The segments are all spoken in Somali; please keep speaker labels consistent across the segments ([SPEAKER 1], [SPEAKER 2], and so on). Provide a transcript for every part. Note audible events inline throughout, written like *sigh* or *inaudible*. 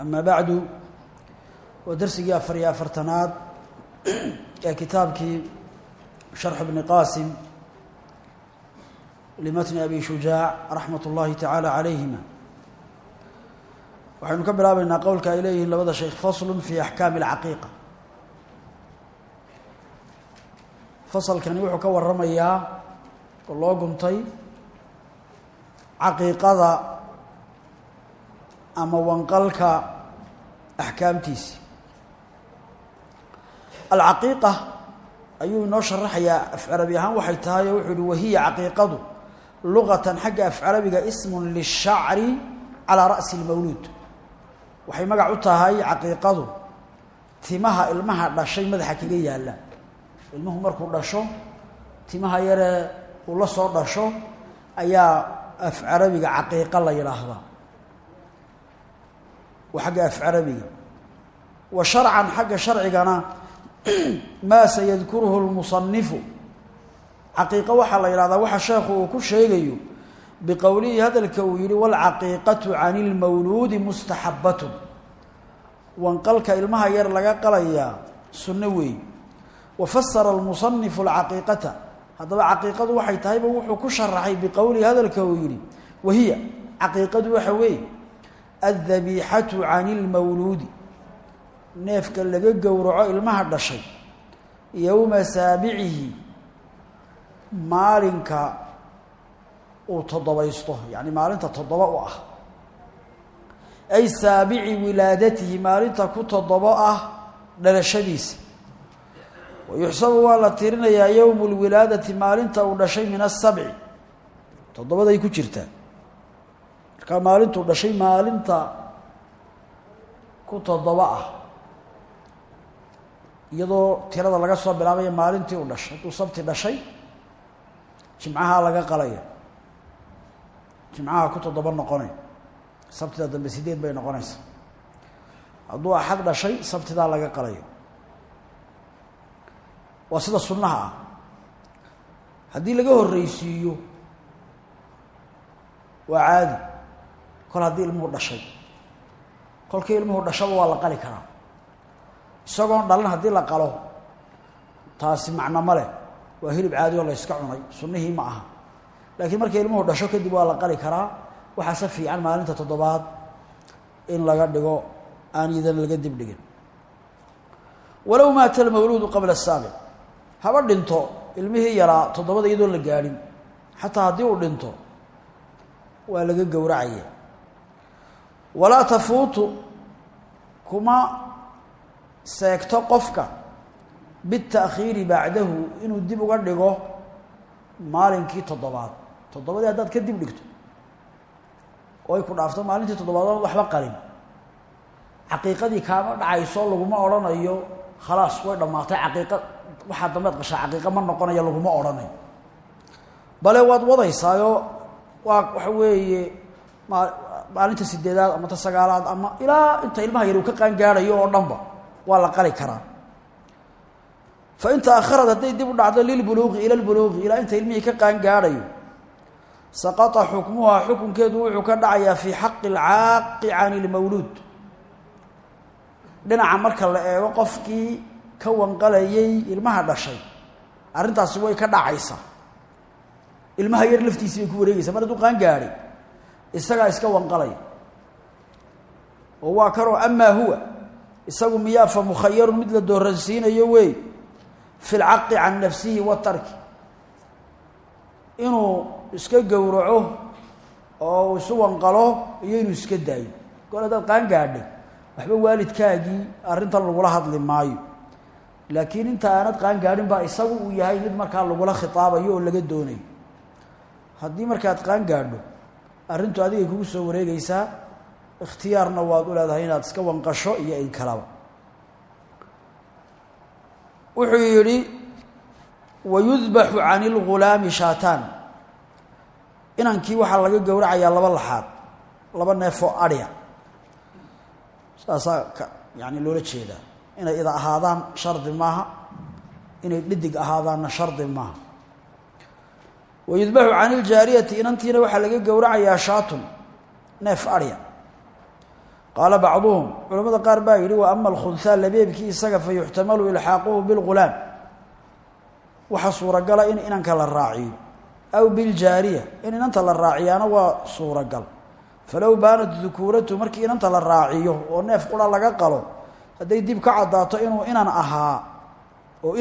[SPEAKER 1] ama bacdu waa darsigii afar iyo afartanaad ee kitaabkii sharx bni qaasim limatni abi shujaac raxmat اllahi tacaala calayhima. Waxaynu ka bilaabeynaa qowlka ay leeyihiin labada sheekh faslu fi axkaami اlcaqiiqa fasalkani wuxuu ka waramayaa oo loo guntay caqiiqada ama wanqalka axkaamtiisi alcaqiiqa ayuu inoo sharaxayaa afcarabi ahaan waxay tahay oo wuxuu uhi wahiya caqiiqadu luqatan xagga afcarabiga ismun lishacri calaa ra'si اlmawluud waxay magac u tahay caqiiqadu timaha ilmaha dhashay madaxa kaga yaalla. Ilmuhu markuu dhasho timaha yaree uu la soo dhasho ayaa af carabiga caqiiqa la yidhaahdaa waa xagga af carabiga wa sharcan xagga sharcigana *clears throat* maa sayadkuruhu lmusanifu caqiiqo waxaa la yidhahdaa waxa sheekhu uu ku sheegayo biqowlihi hadalka uu yihi waalcaqiiqatu cani lmawluudi mustaxabbatun wanqalka ilmaha yar laga qalayaa sunno weey wa fasara almusanifu alcaqiiqata. Haddaba caqiiqadu waxay tahayba wuxuu ku sharaxay biqowlihi hadalka uu yihi wahiya caqiiqadu waxa weeye addabiixatu cani lmawluudi neefka laga gowraco ilmaha dhashay yowma saabicihi maalinka uu toddobaysto yacni maalinta toddoba u ah ay saabici wilaadatihi maalinta ku toddobo ah dhalashadiisa wayuxsabu waa la tirinayaa yowmu lwilaadati maalinta uu dhashay min asabci toddobaday ku jirtaa markaa maalintuu dhashay maalinta ku toddoba ah iyadoo tirada laga soo bilaabaya maalintii uu dhashay hadduu sabti dhashay jimcaha laga qalaya jimcaha ku toddoba noqonay sabtida dambe sideed bay noqonaysa. Hadduu axad dhashay sabtidaa laga qalayo. Waa sida sunnaha ah. Haddii laga horreysiiyo waa caadi kol haddii ilmuhu dhashay. Kolkii ilmuhu dhashaba waa la qali karaa. Isagoon dhalan haddii la qalo taasi macno ma leh. Waa hilib caadi oo la yska cunay. Sunnihii ma aha. Laakiin markii ilmuhu dhasho kadib waa la qali karaa waxaase fiican maalinta toddobaad in laga dhigo aan iyadana laga dib dhigin. Walow maata almawluudu qabla asaabic haba dhinto ilmihii yaraa toddobada iyadoon la gaadhin xataa haddii uu dhinto waa laga gowracaya walaa tafuutu kuma seegto qofka bitakhiiri bacdahu inuu dib uga dhigo maalinkii toddobaad. Toddobadii haddaad ka dib dhigto oo ku dhaafto maalintii toddobaad oon waxba qalin. Caqiiqadii kaama dhacayso laguma odhanayo khalaas way dhammaatay. Caqiiqa waxaa dambeed qashaa caqiiqa ma noqonayo laguma odhanayo bale waad wadaysaayoo waa waxa weeye maa maalinta sideedaad ama ta sagaalaad ama ilaa inta ilmaha yar uu ka qaangaadhayo oo dhanba waa la qali karaa. Fa in taakharad hadday dib u dhacdo lilbuluuqi ila lbuluuqi ilaa inta ilmihii ka qaangaadhayo saqata xukmuhaa xukunkeedu wuxuu ka dhacayaa fii xaqi alcaaqi can ilmawluud dhinaca marka la eego qofkii ka wanqalayay ilmaha dhashay arrintaasi way ka dhacaysaa. Ilmaha yar laftiisii bay ku wareegaysaa mar hadduu qaan gaadhay isagaa iska wanqalaya oo waa kanoo amaa huwa isagu miyaa fa mukhayarun mid la dooransiinayo wey fi lcaqi can nafsihi watarki inuu iska gowraco oo uu isu wanqalo iyo inuu iska daayo haddaad qaan gaadhay waxba waalidkaagii arrintan lagula hadli maayo. Laakiin inta aanad qaan gaadhin baa isagu uu yahay mid markaa lagula khitaabayo oo laga doonayo. Haddii markaad qaan gaadho arrintu adigay kugu soo wareegeysaa ikhtiyaarna waad u leedahay inaad iska wanqasho iyo in kalaba. Wuxuu yidhi wayudbaxu can ilghulaami shaataan inankii waxaa laga gowracayaa laba laxaad laba neefoo adhya saasaa ka yani loola jeedaa. Inay ida ahaadaan shardi maaha inay dhidig ahaadaanna shardi maaha wayudbaxu can iljaariyati inantiina waxaa laga gowracayaa shaatun neef adhya qaala bacduhum culamada qaar baa yidhi wa ama alkhunhaa labeebkii isaga fa yuxtamalu ilxaaquhu bilghulaam waxaa suuragala in inanka la raaciyo aw biljaariya in inanta la raaciyaana waa suuragal falow baanat dukuuratu markii inanta la raaciyo oo neef qura laga qalo hadday dib ka caddaato inuu inan ahaa oo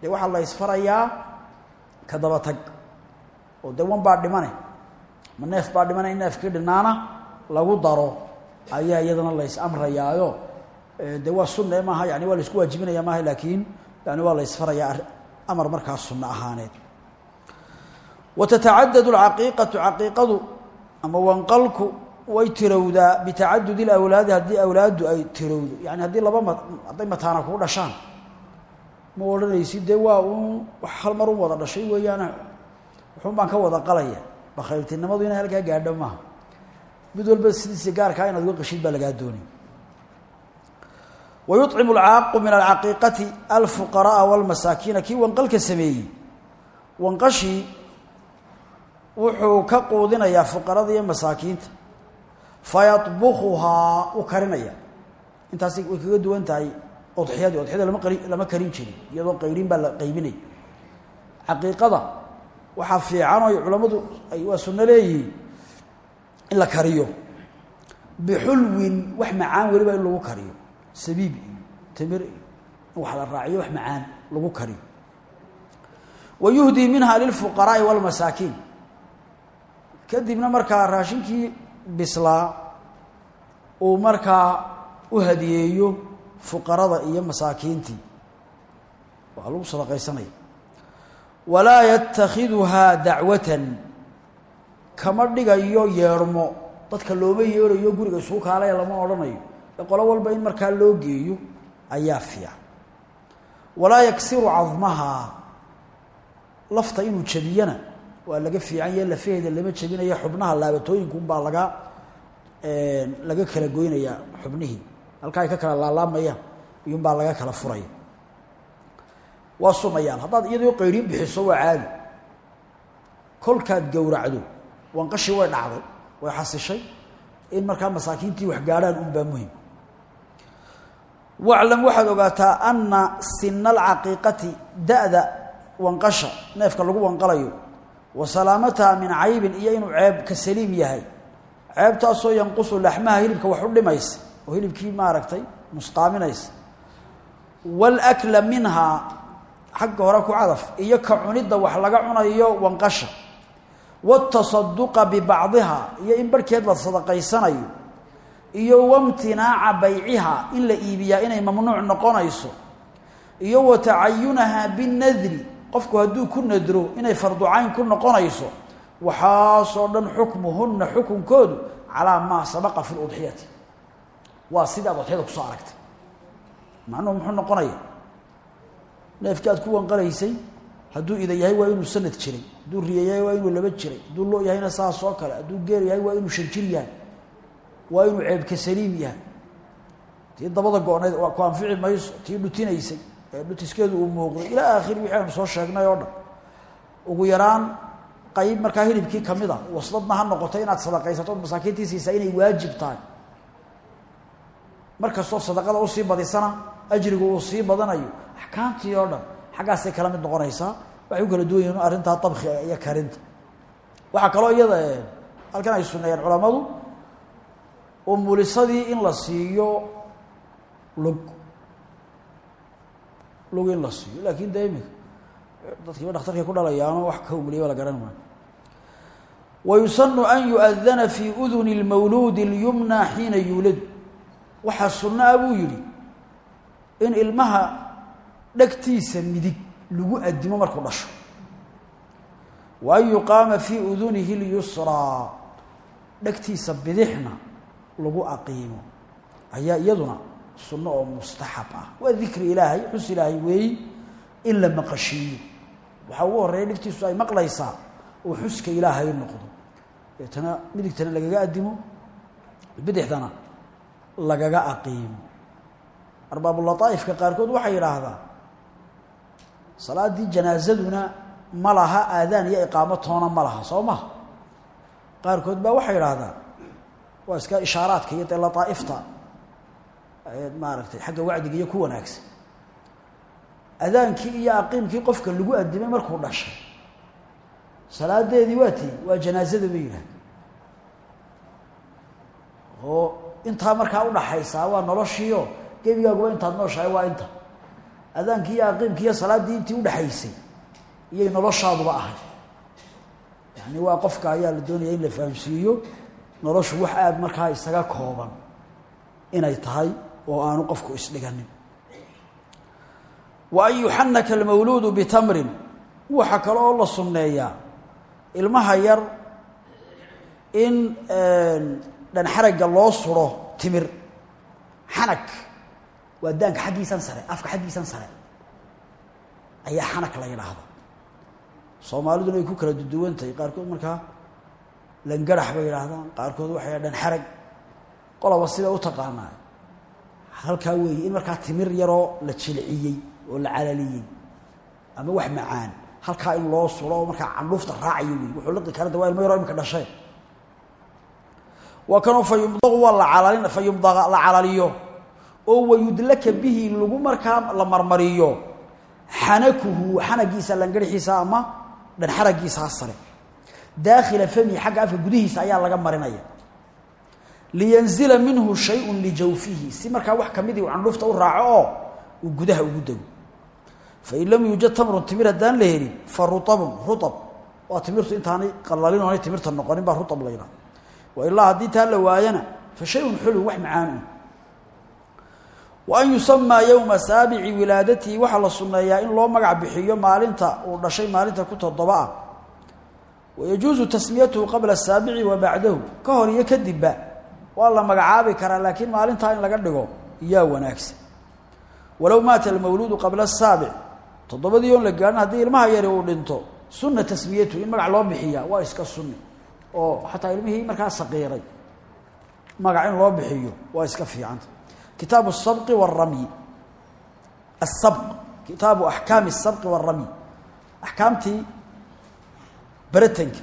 [SPEAKER 1] dee waxaa la ysfarayaa ka daba tag. Oo dee wan baa dhimane. Ma neef baa dhimane in neefkii dhinaana lagu daro. Ayaa iyadana la ysamrayaayo de waa sunne maaha yani waa la isku waajibinaya maaha laakiin yani waa la ysfarayaa amar markaas sunno ahaaneed. Wa tatacadad alcaqiiqatu caqiiqadu ama wanqalku way tirowdaa bitacadudi lawlaadi haddii awlaaddu ay tirowdo. Yani haddii laba hadday mataana kuu dhashaan ma odhanaysid dee waa uun hal mar wada dhashay weeyaana wuxuun baan ka wada qalaya bakhayltinimadu inay halkaa gaadho maaha? Mid walba sidiisa gaarkaa inaad uga qashid baa lagaa doonay wayucimu alcaaqu min alcaqiiqati alfuqara'a walmasaakiina kii wanqalka sameeyey. Wanqashii wuxuu ka quudinayaa fuqarada iyo masaakiinta. Fayadbukuhaa u karinaya. Intaasi way kaga duwan odxiyadii odxiyada lama qari lama karin jirin iyadoo qayrin baa la qaybinaya caqiiqada waxaa fiican oo culammadu ay waa sunno in la kariyo. Bixulwin wax macaan weliba lagu kariyo. Sabiib iyo wax la raaciyo wax macaan lagu kariyo. Wa yuhdii minha lilfuqaraa'i walmasaakiin kadibna markaa raashinkii bislaa uu markaa u hadiyeeyo fuqarada iyo masaakiintii. Waa lagu sadaqaysanaya walaa yatakhiduhaa dacwatan. Kama dhigayo yeedhmo dadka looma yeedhayo guriga isugu kaalaya lama odhanayo. Qolo walba in markaa loo geeyo ayaa fiican. Walaa yaksiru cadmahaa lafta inuu jabiyana waa laga fiican yahe lafaheeda lama jabinayo xubnaha laabatooyinkunbaa laga laga kala goynayaa xubnihii halkaa ay ka kala laalaamayaan iyuunbaa laga kala furaya waa sunayaal haddaad iyadoo qayrin bixiso waa caadi. Kolkaad gowracdo wanqashii way dhacday way xasishay in markaa masaakiintii wax gaadhaan unbaa muhiim waclam waxaad ogaataa ana sina alcaqiiqati da-da wanqasha neefka lagu wanqalayo wa salaamataha min caybin iyo inuu ceeb ka saliim yahay. Ceebtaasoo yanqusu laxmaha hilibka wax u dhimaysa oo hilibkii maaragtay nusqaaminaysa waalakla minhaa xagga hore ku cadaf iyo ka cunidda wax laga cunayo wanqasha. Waatasaduqa bibacdiha iyo in barhkeed la sadaqaysanayo. Iyo wamtinaaca bayciha in la iibiyaa inay mamnuuc noqonayso. Iyo wa tacayunaha binadri qofku hadduu ku nadro inay farducayn ku noqonayso waxaasoo dhan xukmuhunna xukunkoodu calaa maa sabaqa fi ludxiyati waa sidii aad udxiyada ku soo aragtay. Macnuhu muxuu noqonaya? Neefkii aad ku wanqalaysay hadduu ida yahay waa inuu sanad jiray hadduu riya waa inuu laba jiray hadduu loo yahayna saas oo kale hadduu geer yahay waa inuu shan yahay waa inuu ceebka saliim yahay. Tii dabada go-nayd waa ku anfici mayso tii dhutinaysay ee dhutiskeedu uu muuqday ilaa aakhiri wixii soo sheegnay oo dhan. Ugu yaraan qayb markaa hilibkii ka mid a wasladna ha noqoto inaad sadaqaysato masaakiintii siisaa inay waajib tahay mar kastoo sadaqada u sii badisana ajrigu uu sii badanayo axkaamtii oo dhan xaggaasay kala mid noqonaysaa waxay u kala duwan arrintaa dabkiga iyo karinta. Waxaa kaloo iyada halkan ay suneeyeen culammadu umulisadii in la siiyo lug. Lug in la siiyo laakin dee imika dadkiiba dhakhtarkay ku dhalayaano wax ka umuliyaba la garan maayo wayusanu an yu'adana fii uduni اlmawluudi اlyumna xiina yuuladu waxaa sunno ah buu yidhi in ilmaha dhegtiisa midig lagu adimo markuu dhasho. Wa an yuqaama fii udunihi اlyusraa dhegtiisa bidixna lagu aqiimo. Ayaa iyaduna sunno oo mustaxab ah. Waa dikri ilaahay xus ilaahay weeyi in la maqashiiyo. Waxaa ugu horreeya dhegtiisu ay maqlaysaa oo xuska ilaahay noqdo. Deetana midigtana lagaga addimo bidixdana lagaga aqiimo arbaabulataa'ifka qaarkood waxay yidhaahdaa salaaddii janaasaduna ma laha aadaan iyo iqaamo toona ma laha soo maha qaarkood baa waxay idhaahdaan waa iska ishaaraadka iyo dee lataaifta maaragtay xagga wacdiga iyo ku wanaagsan. Adaankii iyo aqiimkii qofka lagu adimay markuu dhashay salaadeedii waa tii waa janaazada bay yidhahda oo intaa markaa udhaxaysaa waa noloshiio gebigaaguba intaad nooshahay waa inta. Adaankii iyo aqiimkii iyo salaaddii intii udhaxaysay iyay noloshaaduba ahay yani waa qofka ayaa la doonaya in la fahamsiiyo noloshu wax aada markaa isaga kooban inay tahay oo aanu qofku isdhiganin. Wa an yuxanaka almawluudu bitamrin waxa kale oo la sunneeyaa. Ilmaha yar in dhanxaragga loo suro timir. Xanag. Waa daanka xaggiisan sare afka xaggiisan sare. Ayaa xanag la yidhaahda soomaaliduna ay ku kala duduwan tahay qaarkood markaa langarax bay yidhaahdaan qaarkood waxay dhan xarag. Qoloba sida u taqaanaa halkaa weeye in markaa timir yaroo la jilciyey oo la calaliyey ama wax macaan halkaa in loo suro markaa candhuufta raacayo wey wuxuu liqi kara da waa yaroo imika dhasheen waa kanoo fa yumdaqu waa la calalin fa yumdaqa la calaliyo. Oo wayudlaka bihi lagu markaa la marmariyo. Xanakuhu xanagiisa langarixiisa ama dhanxaragiisaa sare. Daakhila famihi xagga afka gudihiisa ayaa laga marinaya. Liyanzila minhu shayun lijawfihi si markaa wax kamidii uu candhuufta u raaco oo uu gudaha ugu dego fain lam yuujad tamrun timir haddaan la helin fa ruabun ruab waa timirtu intaanay qalalin oonay timirta noqonin baa ruab la yidhaha ilaa haddii taa la waayana fa shayun xulun wax macaan. Wa an yusamaa yowma saabici wilaadatihi waxaa la sunneeyaa in loo magac bixiyo maalinta uu dhashay maalinta ku toddoba ah. Wayajuusu tasmiyatuhu qabla asaabici wa bacdahu ka hor iyo kadibba waa la magacaabi karaa laakiin maalintaa in laga dhigo yaa wanaagsan. Walow maata almawluudu qabla asaabic toddobadii oon la gaarin haddii ilmaha yari uu dhinto sunna tasmiyatuhu in magac loo bixiyaa waa iska sunni oo xataa ilmihii markaa saqiiray. Magac in loo bixiyo waa iska fiicanta. Kitaabu asabqi waaramyi asabq kitaabu axkaami asabqi waaramyi axkaamtii baratanka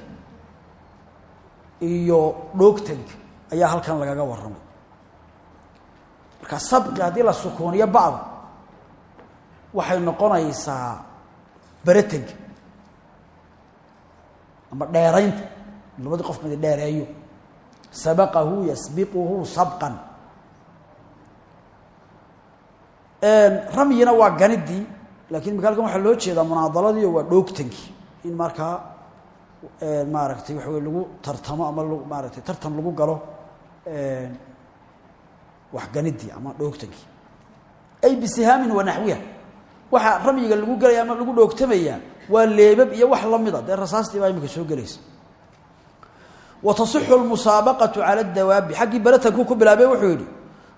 [SPEAKER 1] iyo dhoogtanka ayaa halkan lagaga warramay. Marka sabqi haddii la sukuuniyo bacda waxay noqonaysaa baratanka ama dheeraynta labadii qof madi dheereeyo. Sabaqahu yasbiquhu sabqan. Ramyina waa ganidii laakiin makaalkan waxaa loo jeedaa munaadaladii waa dhoogtankii in markaa maaragtay waxa wey lagu tartamo ama maaratay tartan lagu galo waxganidii ama dhoogtankii ay bisihaamin wa naxwiha waxaa ramyiga lagu gelaya ama lagu dhoogtamayaa waa leebab iyo wax lamida dee rasaastii baa imika soo gelaysa wa tasixu almusaabaqatu cala adawaabi xaggii baratanku ku bilaabay wuxuu yidhi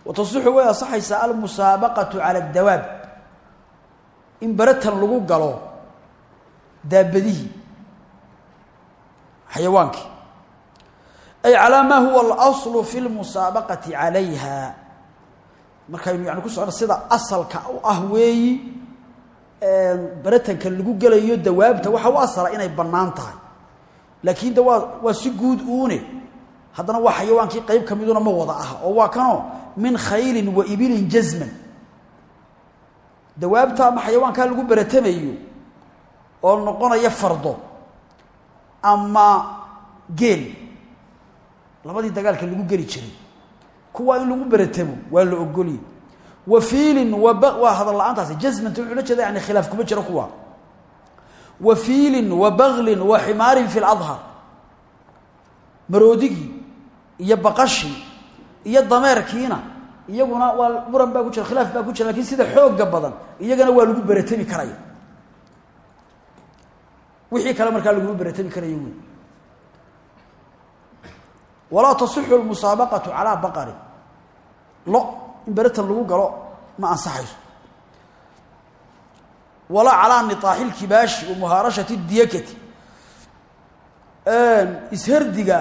[SPEAKER 1] wa tasixu way asaxaysaa almusaabaqatu cala addawaab in baratan lagu galo daabadihii xayawaankii ay calaa maa huwa alaslu fi lmusaabaqati calayha. Markaynu yani ku socno sida asalka u ah weeyi baratanka lagu gelayo dawaabta waxa u asala inay bannaan tahay laakiin de waa waa si guud uune. Haddana waa xayawaankii qeyb ka miduna ma wada ah oo waa kanoo min khaylin wa ibilin jazman. Dawaabta ama xayawaankaa lagu baratamayo oo noqonaya fardo ama geel labadii dagaalka lagu geli jiray kuwaa in lagu beratamo waa la ogoliyey wa fiilin waa hadal la'aantaasi jasmanta wuxuu la jeeda yani khilaaf kuma jiro kuwa wa fiilin wa baglin wa ximaarin fi ladhar maroodigii iyo baqashii iyo dameerkiina iyaguna waa muran baa ku jira khilaaf baa ku jira laakiin sida xooga badan iyagana waa lagu beratami karaya. Wixii kale markaa laguma beratami karayo wey walaa tasixu lmusaabaqatu calaa baqari lo in beratan lagu galo ma ansaxayso walaa calaa niaaxi lkibaashi wa muhaarashati diyakati. Isherdiga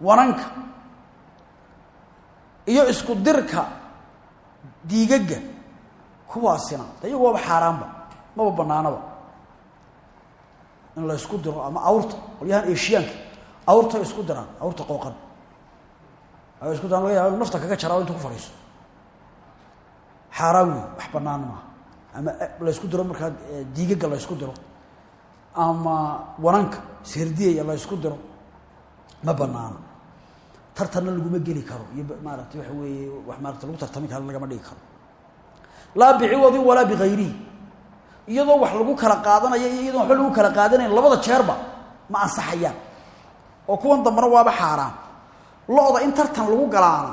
[SPEAKER 1] wananka iyo isku dirka diigagga kuwaasina. De iyagu waaba xaaraanba maba banaanaba. In la isku diro ama awrta qolyahan eshiyaanka awrtay isku diraan awrta qooqan. Ay isku diraan laga yaaba inu nafta kaga jaraa intu ku fadhiiso. Xaaraan wax banaan ama la ysku diro markaa diigagga la ysku diro ama wananka isherdiyaya la ysku diro ma banaano. Tartanna laguma geli karo. Iyo maaragtay waxa weeye wax maarata lagu tartami karo lagama dhigi karo. Laa biciwadin walaa bigayrihi iyadoo wax lagu kala qaadanayo iyo iyadoo waxba lagu kala qaadanayn labada jeerba ma ansaxayaan oo kuwan dambana waaba xaaraan. Lo-da in tartan lagu galaana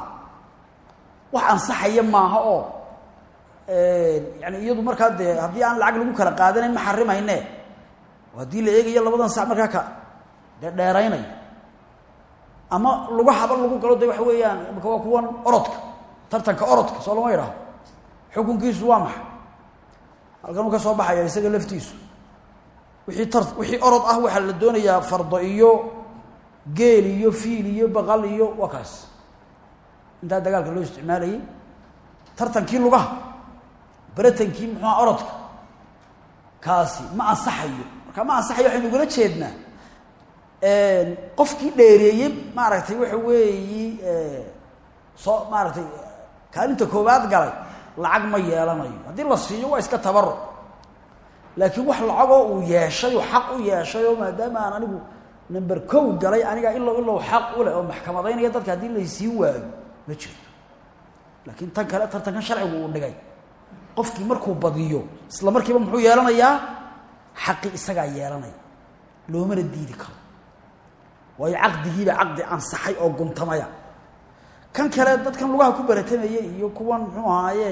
[SPEAKER 1] wax ansaxaya maaha oo yani iyadu markaa dee haddii aan lacag lagu kala qaadanayn ma xarimayne haddii la eegayo labadan sac markaa ka dee dheeraynayo ama lagu haba lagu galo de waxa weeyaan imaka waa kuwan orodka tartanka orodka soo lama idhaaho xukunkiisu waa maxay? Halkan uu ka soo baxaya isaga laftiisu. Wixii tar wixii orod ah waxaa la doonayaa fardo iyo geel iyo fiil iyo baqal iyo waa intaa dagaalka loo isticmaalayay tartankii lugaha beratankii muxuuha orodka? Kaasi ma ansaxayo. Marka ma ansaxayo waxaynu ugala jeednaa. Qofkii dheereeyey maaragtay waxa weeyi soo maaragtay kaalinta koowaad galay lacag ma yeelanayo. Haddii la siiyo waa iska tabaruc laakiin wax lacagoo uu yeeshay oo xaq u yeeshay oo maadaama aan anigu number kow galay aniga ilow ilow xaq u leh oo maxkamadaynaya dadka haddii laysii waayo ma jirto. Laakiin tan kale tartankan sharcigu uu dhigay qofkii markuu badiyo isla markiiba muxuu yeelanayaa? Xaqi isagaa yeelanaya. Loomana diidi karo. Waayo caqdigiiba caqdi ansaxay oo guntamaya. Kan kale dadkan lugaha ku baratamaya iyo kuwan muxuu ahaaye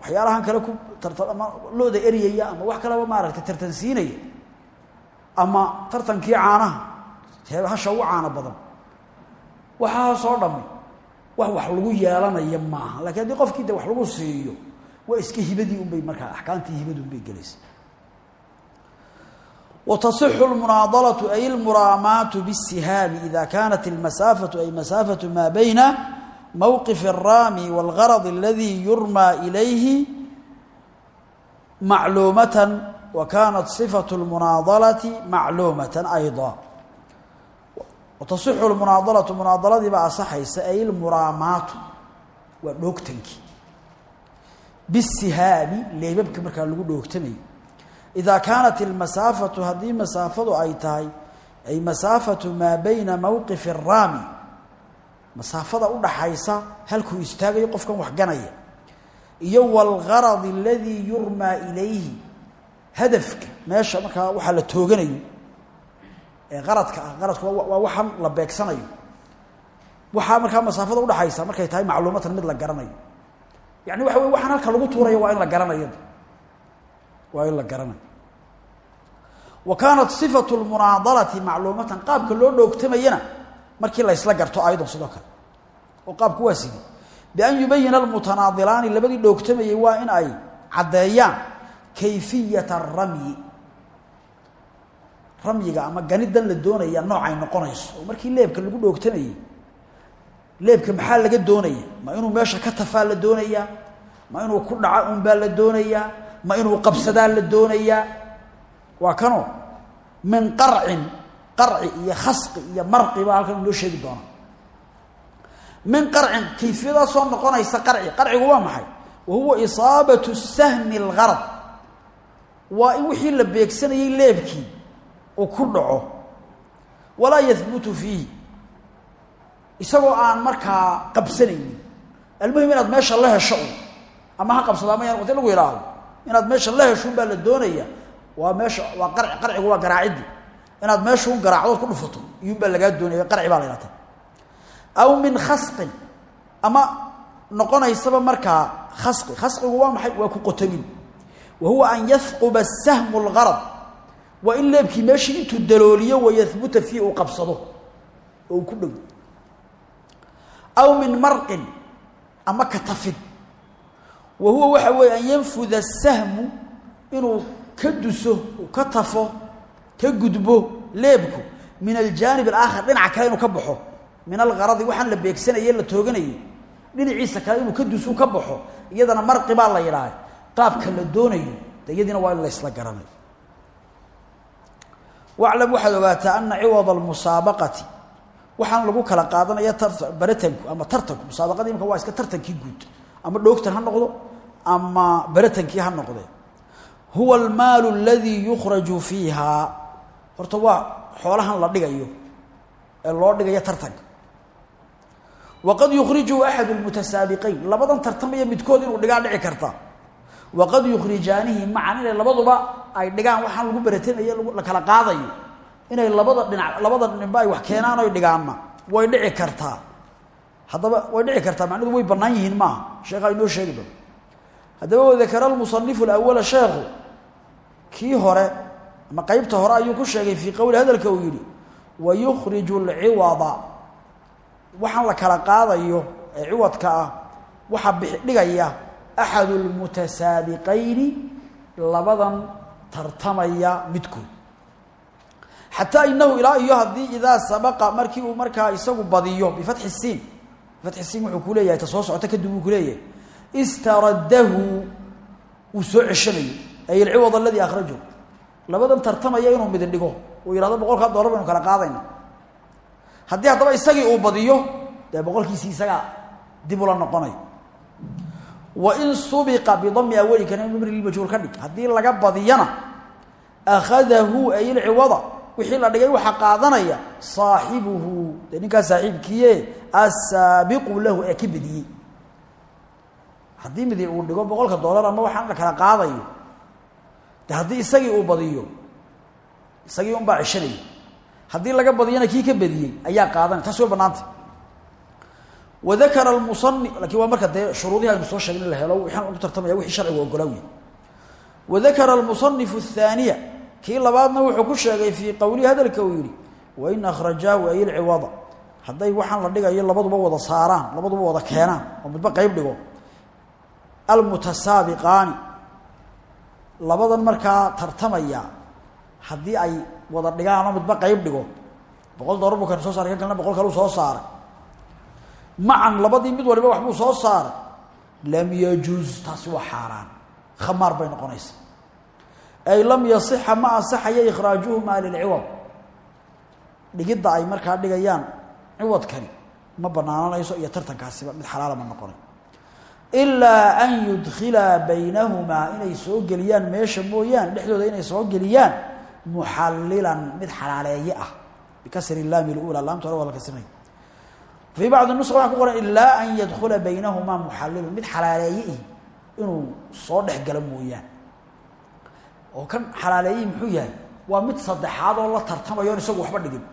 [SPEAKER 1] waxyaalahan kale ku tarta ama looda eryaya ama wax kaleba maaragtay tartansiinaya ama tartankii caanaha hasha ugu caano badan. Waxaasoo dhami wax wax lagu yeelanaya maaha lakiin haddii qofkii de wax lagu siiyo waa iska hibadii unbay markaa axkaamtii hibadi unbay gelaysa وتصح المناaضلة أي المراamاaة بالسهاaم إذا كانت المسافة أي مسافة ما بين موقف الرامي والغرض الذي يرمى إليه معلومة وكانت صفة المناaضلة معلومة أيضا wataصixu lmunaadalatu munaadaladiibaa asaxaysa ay ilmuraamaatu waa dhoogtankii bisihaabi leebabka markaa lagu dhoogtamayo idaa kaanat ilmasaafatu haddii masaafadu ay tahay ay masaafatu maa bayna mowqifi araami masaafada udhaxaysa halkuu istaagayo qofkan waxganaya iyo waalgaradi aladii yurmaa ilayhi hadafka meesha markaa waxaa la tooganayo ee qaradka ah qaradku waa waxan la beegsanayo. Waxaa markaa masaafada udhaxaysa markay tahay macluumatan mid la garanayo. Yani waxa wey waxaan halka lagu tuurayo waa in la garanayo. Waa in la garanayo. Wa kaanat sifatu lmunaadalati macluumatan qaabka loo dhoogtamayana markii la ysla garto ayadon sidoo kale. Oo qaabku waa sidi. Bian yubayina almutanaadilaani labadii dhoogtamayay waa in ay caddeeyaan kayfiyata aramyi ramyiga ama ganidan la doonaya noocay noqonayso. Oo markii leebka lagu dhoogtamayey leebka maxaa laga doonaya? Ma inuu meesha ka tafaa la doonayaa ma inuu ku dhaco unbaa la doonayaa ma inuu qabsadaa la doonayaa waa kanoo min qarcin qarci iyo khasqi iyo marqi baa halkan inoo sheegi doona. Min qarcin kayfiyadaasoo noqonaysa qarci. Qarcigu waa maxay? Wa isaabatu sahmi algarad waa in wixii la beegsanayey leebkii uu ku dhaco walaa yahbutu fiihi isagoo aan markaa qabsanaynin. Almuhim inaad meesha la hesho un ama ha qabsado ama yan wati lagu idhaahdo inaad meesha la hesho un doonaya waa meesha waa qarci qarcigu waa garaaciddi inaad meesha un ku dhufato iyuun baa lagaa doonaya qarci baa la aw min khasqin ama noqonaysaba markaa khasqi khasqigu waa maxay? Waa ku qotomin wa huwa an yahquba sahmu lgarad waa in leebkii meeshii intuu dalooliyo wayahbuta fiihi uu qabsado oo ku dhow. Aw min marqin ama katafid wa huwa waxa weeye an yanfuda sahmu inuu ka duso ka tafo ka gudbo leebku. Min aljaanib alaakhar dhinaca kale inuu ka baxo. Min algaradi waxaan la beegsanaye la iyadiina waa in la ysla garanay waclam waxaad ogaataa ana ciwada almusaabaqati waxaan lagu kala qaadanaya baratanku ama tartanku musaabaqadii imka waa iska tartankii guud ama dhoogtan ha noqdo ama baratankii ha noqde. Huwa almaalu aladii yukhraju fiiha. Horta waa xoolahan la dhigayo ee loo dhigayo tartanka. Waqad yukhrijuhu axadu lmutasaabiqayn labadan tartamaya midkood inuu dhigaa dhici karta waqad yukhrijaanihi macan inay labaduba ay dhigaan waxaan lagu baratanayo la kala qaadayo. Inay labada dhinac labada dhinba ay wax keenaan oy dhigaanna way dhici kartaa. Haddaba way dhici kartaa macnudu way bannaan yihiin maaha sheekhaa inoo sheegi doon haddaba wadakara almusanifu alawala sheekhu. Kii hore ama qeybta hore ayuu ku sheegay fii qowli hadalka uu yidhi wayukhriju alciwada. Waxaan la kala qaadayo ciwadka ah waxaa bixidhigaya axadu lmutasaabiqayni labadan tartamaya midkood xataa inahu ilaa iyo haddii idaa sabaqa markii uu markaa isagu badiyo bifatxi siin bifatxi siin wuxuu ku leeyahay ta soo socota kadib uu ku leeyahay istaraddahu uu soo ceshanayo ay alciwad aladii akhrajahu labadan tartamaya inuu midin dhigo uu yihahdo boqolkaa dollar baynu kala qaadayna haddii haddaba isagii uu badiyo dee boqolkiisii isagaa dib ula noqonay wain subiqa bidami awalika mri lmajhuul ka dhig. Haddii laga badiyana akhadahu ay ilciwada wixii la dhigay waxaa qaadanaya saaxibuhu dee ninkaa saaxiibkiie assaabiqu lahu ee ka bediyey haddii midi uu dhigo boqolka dollar ama waxaan la kala qaadayo de haddii isagii uu badiyo isagii unbaa ceshanaya haddii laga badiyana wadakara almusani laakiin waa marka dee shuruudihi aynu soo sheegin in la helo waxaan lagu tartamaya wixii sharcigu ogolaa wey wadakara almusanifu athaaniya kii labaadna wuxuu ku sheegay fii qowlihi hadalka uu yihi wain akhrajaahu ay ilciwada hadday waxaan la dhigayo labaduba wada saaraan labaduba wada keenaan oo midba qeyb dhigo almutasaabiqaani labadan markaa tartamaya haddii ay wada dhigaanoo midba qeyb dhigo boqol dollar buu kan soo saray kan kalena boqol kaleu soo saaray macan labadii mid waliba waxbuu soo saaray. Lam yajuuz taasi waa xaaraan. Khamaar bay noqonaysa. Ay lam yasixa ma asaxaya ikhraajuhumaa lilciwad dhigidda ay markaa dhigayaan ciwadkani ma banaananayso iyo tartankaasiba mid xalaala ma noqonay. Ilaa an yudkhilaa baynahumaa inay soo geliyaan meesha mooyaane dhexdooda inay soo geliyaan muxallilan mid xalaaleeye ah. Bikasri laami lula laamta hore waa la kasrinay fii bacdi nusq waxa ku qoran ilaa an yadkhula baynahumaa muxallilun mid xalaaleeye ihi inuu soo dhex galo mooyaan oo kan xalaaleeyihi muxuu yahay waa mid saddexaad oo la tartamayo on isagu waxba dhigin.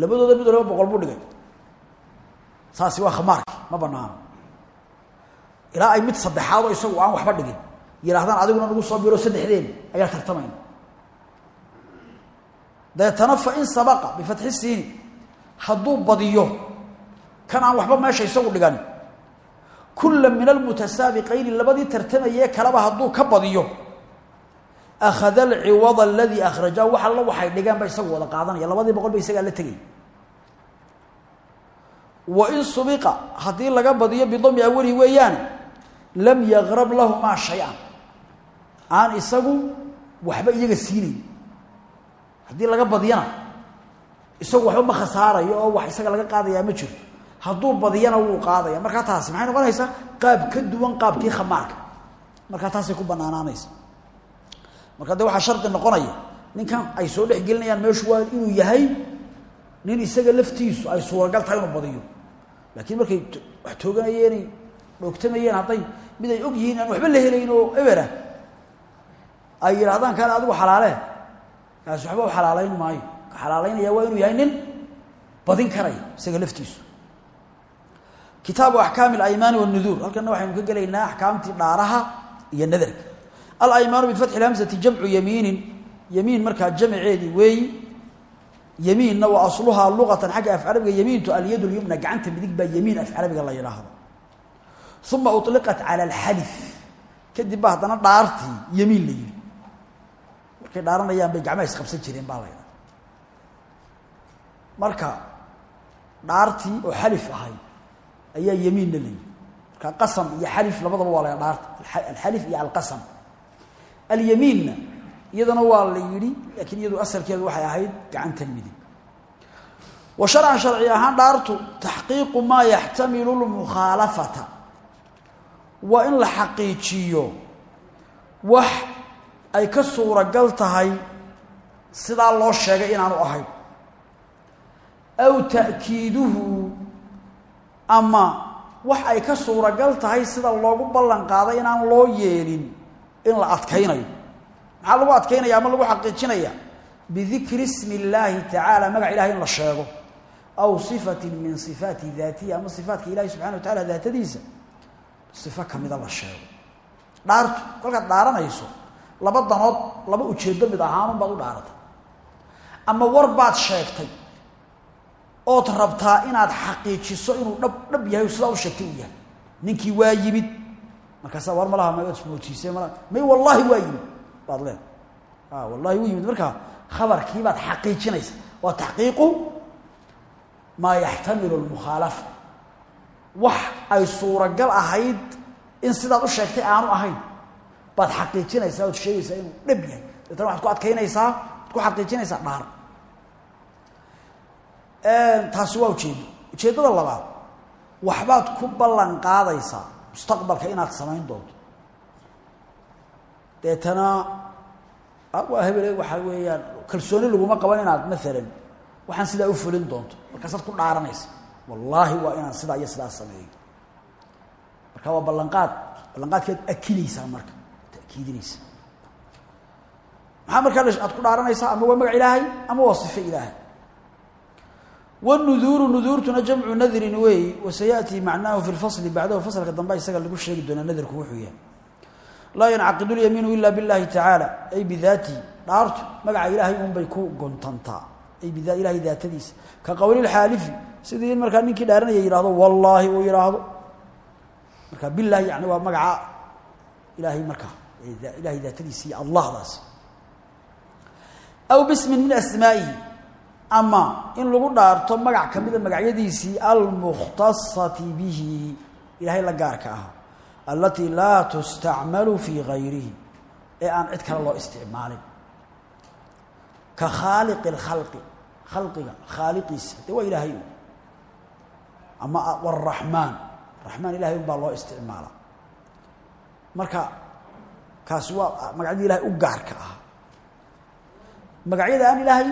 [SPEAKER 1] Labadooda mid waliba boqol buu dhigay. Saasi waa khamaarki ma banaano ilaa ay mid saddexaad oo isagu aan waxba dhigin. Yidhahdaan adiguna nagu soo biro saddexdeen ayaa tartamayna deetana fa in sabaqa siini hadduu badiyo kan aan waxba meesha isagu dhigani kula min almutasaabiqayni labadii tartamayee kaleba hadduu ka badiyo akhada alciwada aladii akhrajahu wax alla waxay dhigeen ba isagu wada qaadanaya labadii boqol ba isagaa la tegay wa in subiqa haddii laga badiyo bidami awalihi weeyaane lam yagrab lahumaa shay-an. Aan isagu waxba iyaga siinayn. Haddii laga badiyana isagu waxba ma khasaarayo oo wax isaga laga qaadayaa ma jirto hadduu badiyana wuu qaadaya. Markaa taasi maxay noqonaysaa qaab ka duwan qaabkii khamaarka. Markaa taasay ku banaanaanaysa marka de waxaa shardi noqonaya ninkan ay soo dhex gelinayaan meeshu waa inuu yahay nin isaga laftiisu ay suuragal tahay inuu badiyo. Laakiin markay wax tooganayeenay dhoogtamayeen hadday mid ay og yihiin waxba la helayn oo eberah ay yidhahdaan kaale adigu xalaalee kaasi waxba u maayo. Ka waa inuu yahay nin badin karaya isaga laftiisu kitaabu axkaami alaymaani wanuduur halkana waxaynu ka gelaynaa axkaamtii dhaaraha iyo nadarka. Alaymaanu bifatxi hamsati jamcu yamiinin. Yamiin markaa jamceedii weeyi yamiinna wa asluhaa luqatan xagga af carabiga yamiintu alyad lyumna gacanta midig baa yamiin af carabiga la yidhaahdo. Uma uliqat cala alxalif. Kadib ba haddana dhaartii yamiin la yidhi. Markay dhaaranayaan bay gacmaha isqabsan jireen baa la ydhaha marka dhaartii oo xalif ahayd ayaa yamiinna la yidhi marka qasam iyo xalif labadaba waa la dhaarta. Alxalif iyo alqasam. Alyamiinna iyadana waa la yidhi laakiin iyadu asalkeedu waxay ahayd gacanta midig wa sharcan sharci ahaan dhaartu taxqiiqu maa yaxtamilu lmukhaalafata. Waa in la xaqiijiyo wax ay ka suuragal tahay sidaa loo sheegay inaanu ahayn. Aw ta'kiiduhu ama wax ay ka suuragal tahay sida loogu ballan qaaday inaan loo yeelin in la adkaynayo. Maxaa lagu adkaynaya ama lagu xaqiijinaya? Bidikri ismi illaahi tacaala magac ilahay in la sheego. Aw sifatin min sifaati daatihi ama sifaatka ilahi subxana wa tacala daatadiisa sifo kamida la sheego. Dhaartu kolkaad dhaaranayso laba danood laba ujeeddo mid ahaanun baad u dhaaratay ama war baad sheegtay ood rabtaa inaad xaqiijiso inuu dhab dhab yahay sidaa u sheegtay uu yahay. Ninkii waa yimid. Markaasaa war malaha ma ismoodsiisay mal may wallaahi waa yimid. Baad leeda wallahi wuu yimid. Markaa khabarkiibaad xaqiijinaysa. Waa taxqiiqu maa yaxtamilu lmukhaalafa wax ay suuragal ahayd in sidaad u sheegtay aanu ahayn. Baad xaqiijinaysaa ood sheegaysaa inuu dhab yahay. Deetana waxaad ku adkaynaysaa waad ku xaqiijinaysaa dhaar taasi waa ujeedo. Ujeeddada labaad waxbaad ku ballan qaadaysaa mustaqbalka inaad samayn doonto. Deetana waa hebele waxaa weeyaan kalsooni laguma qaban inaad maalan waxaan sidaa u fulin doonto. Markaasaad ku dhaaranaysa wallaahi waa inaan sidaa iyo sidaa sameeyo. Marka waa ballanqaad ballanqaadkeed akidaysaa marka takiidinaysa maxaa markaa aad ku dhaaranaysaa ama waa magac ilaahay ama waa sife ilaahay wnuduuru nuduurtuna jamcu nadrin wey wasayaأtii macnaahu fi lfasli bacdahu faslka dambe isaga lagu sheegi doonaa nadarku wuxuu yahay laa yancaqidu lyamiinu ila biاllahi tacaala ay bidaatihi dhaartu magaca ilaahay un bay ku gontantaa ay ilahay daatadiisa ka qowli اxaalifi sidii in markaa ninkii dhaaranaya yihahdo wallaahi uu yihaahdo marka bilahi yani waa magaca ilaahay markaa ilahay daatadiisa iyo allahdaas aw bismin min asmaa'ihi ama in lagu dhaarto magac ka mida magacyadiisii almukhtasati bihi ilaahay la gaarka ah alatii laa tustacmalu fii gayrihi ee aan cid kale loo isticmaalin. Ka khaaliqi اlkhalqi khalqiga khaaliqiisa dee waa ilaahay ama waraxmaan raxmaan ilahay un loo isticmaalaa marka kaasi waa magacyadii ilahay u gaarka ah magacyada aan ilaahay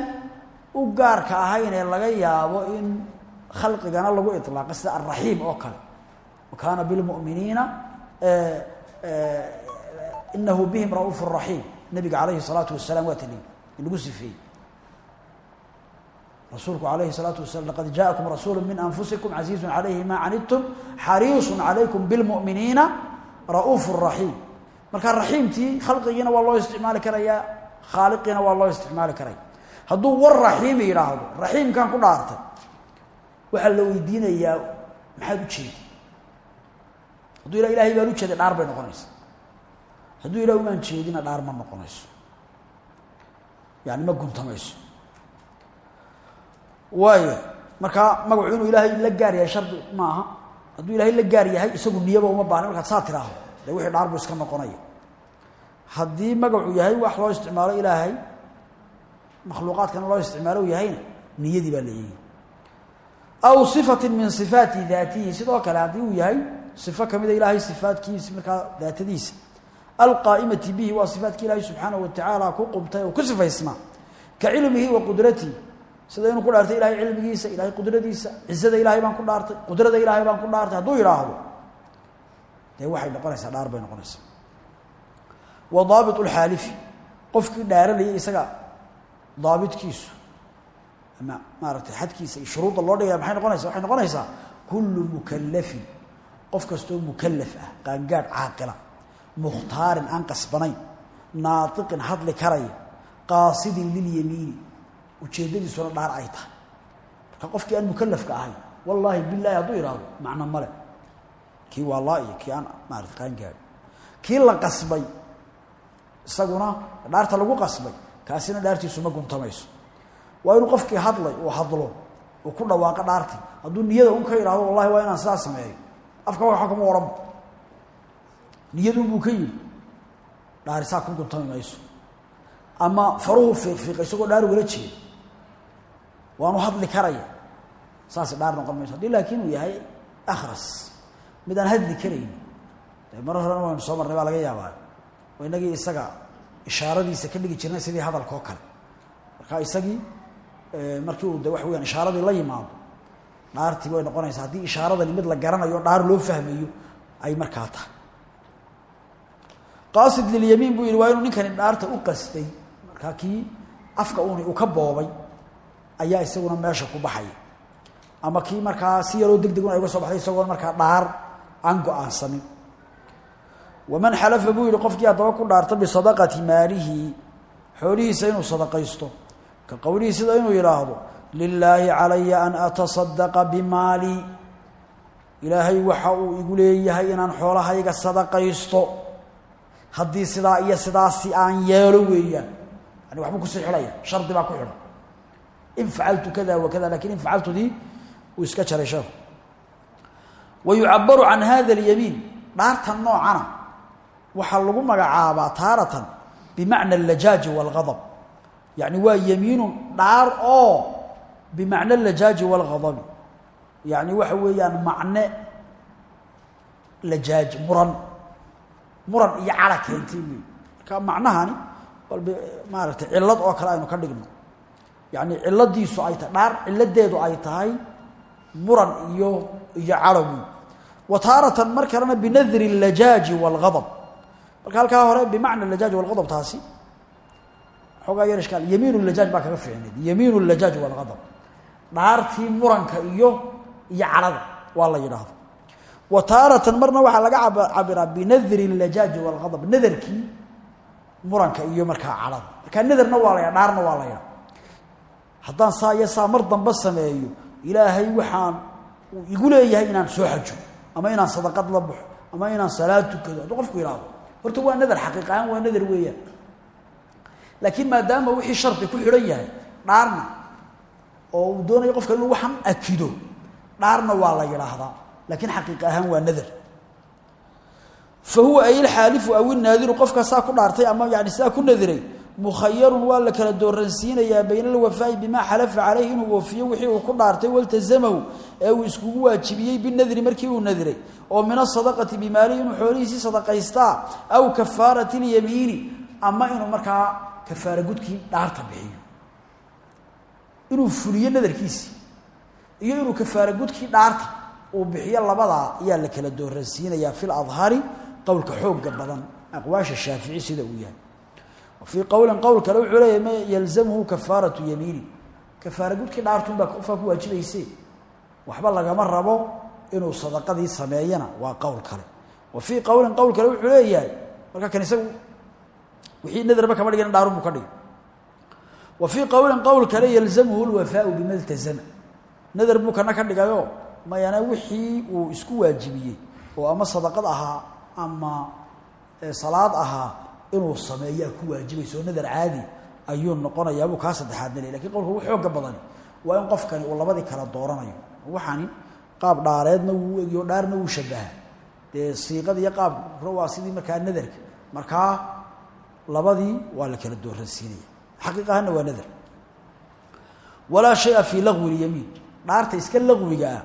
[SPEAKER 1] u gaarka ahaynee laga yaabo in khalqigana lagu ilaaqo sida alraxiim oo kale. Wakaana bilmuminiina eh, eh, inahu bihim ra'uuf raxiim. Nabiga alayhi salaatu wasalaam waa taliy inagu sifeeyey. Rasuulku alayhi salaatu wasalam laqad jaakum rasuulu min anfusikum casiizun calayhi ma canidtum xariisun calaykum bilmu'miniina ra'uuf raxiim. Marka raxiimtii khalqigiina waa loo isticmaali karayaa khaaliqiina waa loo isticmaali karaya hadduu war raxiimi yidhaahdo raxiimkan ku dhaartay waxaa la weydiinayaa maxaad u jeedi? Hadduu ila ilahay baan u jeeday dhaar bay noqonaysa hadduu ilah umaan jeedina dhaar ma noqonayso. Yani ma guntamayso. Waayo markaa magacu inuu ilaahay la gaar yahay shardi ma aha hadduu ilaahay la gaar yahay isagu niyaba uma baahna markaad saa tiraahdo. Dee wixii dhaar buu iska noqonaya. Haddii magacu yahay wax loo isticmaalo ilaahay makhluuqaadkana loo isticmaalo yahayna niyadii baa leeyihi aw sifatin min sifaati daatihi sidoo kale haddii uu yahay sifo kamida ilaahay sifaadkiisi markaa daatadiisa. Alqaa'imati bihi waa sifaadkii ilaahay subxaanahu wa tacaala ku qumtay oo ku sifaysnaa ka cilmihi wa qudratihi sida inuu ku dhaartay ilahay cilmigiisa ilahay qudradiisa cisada ilaahay baan ku dhaartay qudrada ilaahay baan ku dhaartay hadduu yidhaahdo dee waxay noqonaysaa dhaar bay noqonaysaa. Wa daabit lxaalifi qofkii dhaaranayay isaga daabitkiisu. Ama maaratay xadkiisa iyo shuruudda loo dhigaya maxay noqonaysa waxay noqonaysaa kullu mukalafin qof kastoo mukalaf ah qaangaadh caaqila mukhtaarin aan qasbanayn naatiqin hadli karaya qaasidin lilyamiini ujeeddadiisuna dhaar ay tahay. Marka qofkii aan mukalafka ahay wallaahi bilaahi hadduu ihahdo macno male. Kii waa laa iyo kii aan maarata qaan gaadhi kii la qasbay isaguna dhaarta lagu qasbay kaasina dhaartiisu ma guntamayso. Waa inuu qofkii hadlay uu hadlo uu ku dhawaaqo dhaartii hadduu niyada un ka idhahdo wallahi waa inaan sidaas sameeyo afka waxa kama odhanba niyadun buu ka yidhi dhaarisaa ku guntami mayso. Ama faruhu fiiqfiiqa isagoo dhaar ugala jeeda. Waanu hadli karaya. Saasi dhaar noqon mayso. Haddii laakiin uu yahay akhras mid hadli karayni de mar horena waynu soo marnay baa laga yaabaa. Oo inagii isaga ishaaradiisa ka dhigi jirnay sidii hadalka oo kale. Marka isagii markii uu de waxa weyaan ishaaradii la yimaado dhaartii way noqonaysaa. Haddii ishaaradani mid la garanayo dhaar loo fahmayo ay markaa tahay. Qaasid lilyamiin buu yihi waa inuu ninkani dhaarta u qastay. Markaa kii afka uni uu ka boobay ayaa isaguna meesha ku baxaya ama kii markaa si yaroo deg deg un ay uga soo baxday isagoon markaa dhaar aan go'aansanin waman xalafa buu yihi qofkii haddaba ku dhaarta bisadaqati maalihi xoolihiisa inuu sadaqaysto. Ka qowlihii sida inuu yidhaahdo lilaahi calaya an atasadaqa bimaali. Ilaahay waxa uu igu leeyahay inaan xoolahayga sadaqaysto. Haddii sidaa iyo sidaasi aan yeelo weeyaan yani waxbuu ku sii xidhaya shardi baa ku xidhan in facaltu kada wa kada laakiin in facaltudii uu iska jaray sheeku wa yucabaru can hada waxaa lagu magacaabaa taaratan bimacna alajaaji waalgadab yacni waa yamiinun dhaar oo bimacna alajaaji waalghadabi. Yacni waxa weeyaan macne lajaaj muran. Muran iyo cara keentay wey marka macnahani cillad oo kale aynu ka dhigno. Yacni cilladiisu ay tahay dhaar cilladeedu ay tahay muran iyo iyo wey wa taaratan mar kalena binadri اlajaaji wاlgadab marka halkaa hore bimacna lajaaj walqadab taasi xoogaa yar ishkaal yamiin lajaaj baa kaga fiicneed yamiin lajaaj walqadab dhaartii muranka iyo iyo cadhada waa la yidhaahdo. Wa taaratan marna waxaa laga cabiraa binadri lajaaji walqadab nadarkii muranka iyo markaa cadhada markaa nadarna waa la ydha dhaarna waa la ydha haddaan saa iyo saa mar dambe sameeyo ilaahay waxaan uu igu leeyahay inaan soo xajo ama inaan sadaqad la baxo ama inaan salaad tukado. Hadduu qofku yidhaahdo horta waa nadar xaqiiq ahaan waa nadar weeyaan. Laakiin maadaama wixii shardi ku xidhan yahay dhaarna oo uu doonayo qofka inuu waxan akido dhaarna waa la yidhaahdaa. Laakiin xaqiiq ahaan waa nadar. Fa huwa ay ilxaalifu aw inaadiru qofka saa ku dhaartay ama yani saa ku nadiray mukhayarun waa la kala dooransiinayaa bayna alwafaa'i bimaa xalafa caleyhi inuu wafiyo wixii uu ku dhaartay waltasamahu ee uu iskugu waajibiyey binadri markii uu nadiray oo min asadaqati bimaalihi inuu xoolihiisii sadaqaystaa aw kafaarati اlyamiini ama inuu markaa kafaara gudkii dhaarta bixiyo. Inuu fuliyo nadarkiisii iyo inuu kafaara gudkii dhaarta uu bixiyo labadaa ayaa la kala dooransiinayaa fi ladhari fii qowlin qowl kale wuxuu leeyahy ma yalzamhu kafaaratu yamiini kafaara gudkii dhaartunbaa qofkaa ku waajibayse waxba lagama rabo inuu sadaqadii sameeyana waa qowl kale wa fii qowlin qowl kale wuxuu leeyahay marka kan isagu wixii nadarba kama dhigin dhaarun buu ka dhigay wa fii qowlin qowl kale yalzamhu lwafaau bima ltazama nadar buu kana ka dhigayo mayana wixii uu isku waajibiyey inuu sameeyaa ku waajibayso oo nadar caadi ayuu noqonayaabuu kaa saddexaadna le laakiin qowlka ugu xooga badani. Waa in qofkani uu labadii kala dooranayo. Waxaani qaab dhaareedna wuu egiyo dhaarna wuu shabaha dee siiqada iyo qaabka waa sidii markaa nadarka markaa labadii waa la kala dooransiinaya xaqiiq ahaanna waa nadar. Walaa shaya fii lagwi lyamiin dhaarta iska lagwiga ah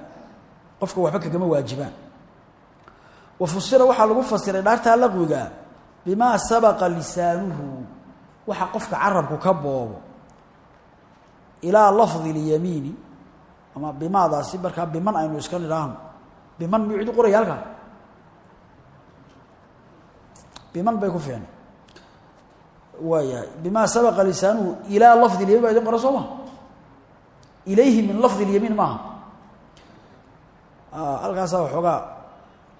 [SPEAKER 1] qofka waxba kagama waajibaan. Wa fusira waxaa lagu fasiray dhaartaa laqwiga ah bimaa sabaqa lisaanuhu waxa qofka carabku ka boobo ilaa lafdi اlyamiini ama bimaadaasi markaa biman aynu iska nidhaahno biman miyuu cid u qoraya halkaa biman bay ku fiicnay waayahay bimaa sabaqa lisaanuhu ilaa lafdi اlyamin baa idin qoran soo ma ilayhi min lafdi اlyamiin maaha halkaasaa waxoogaa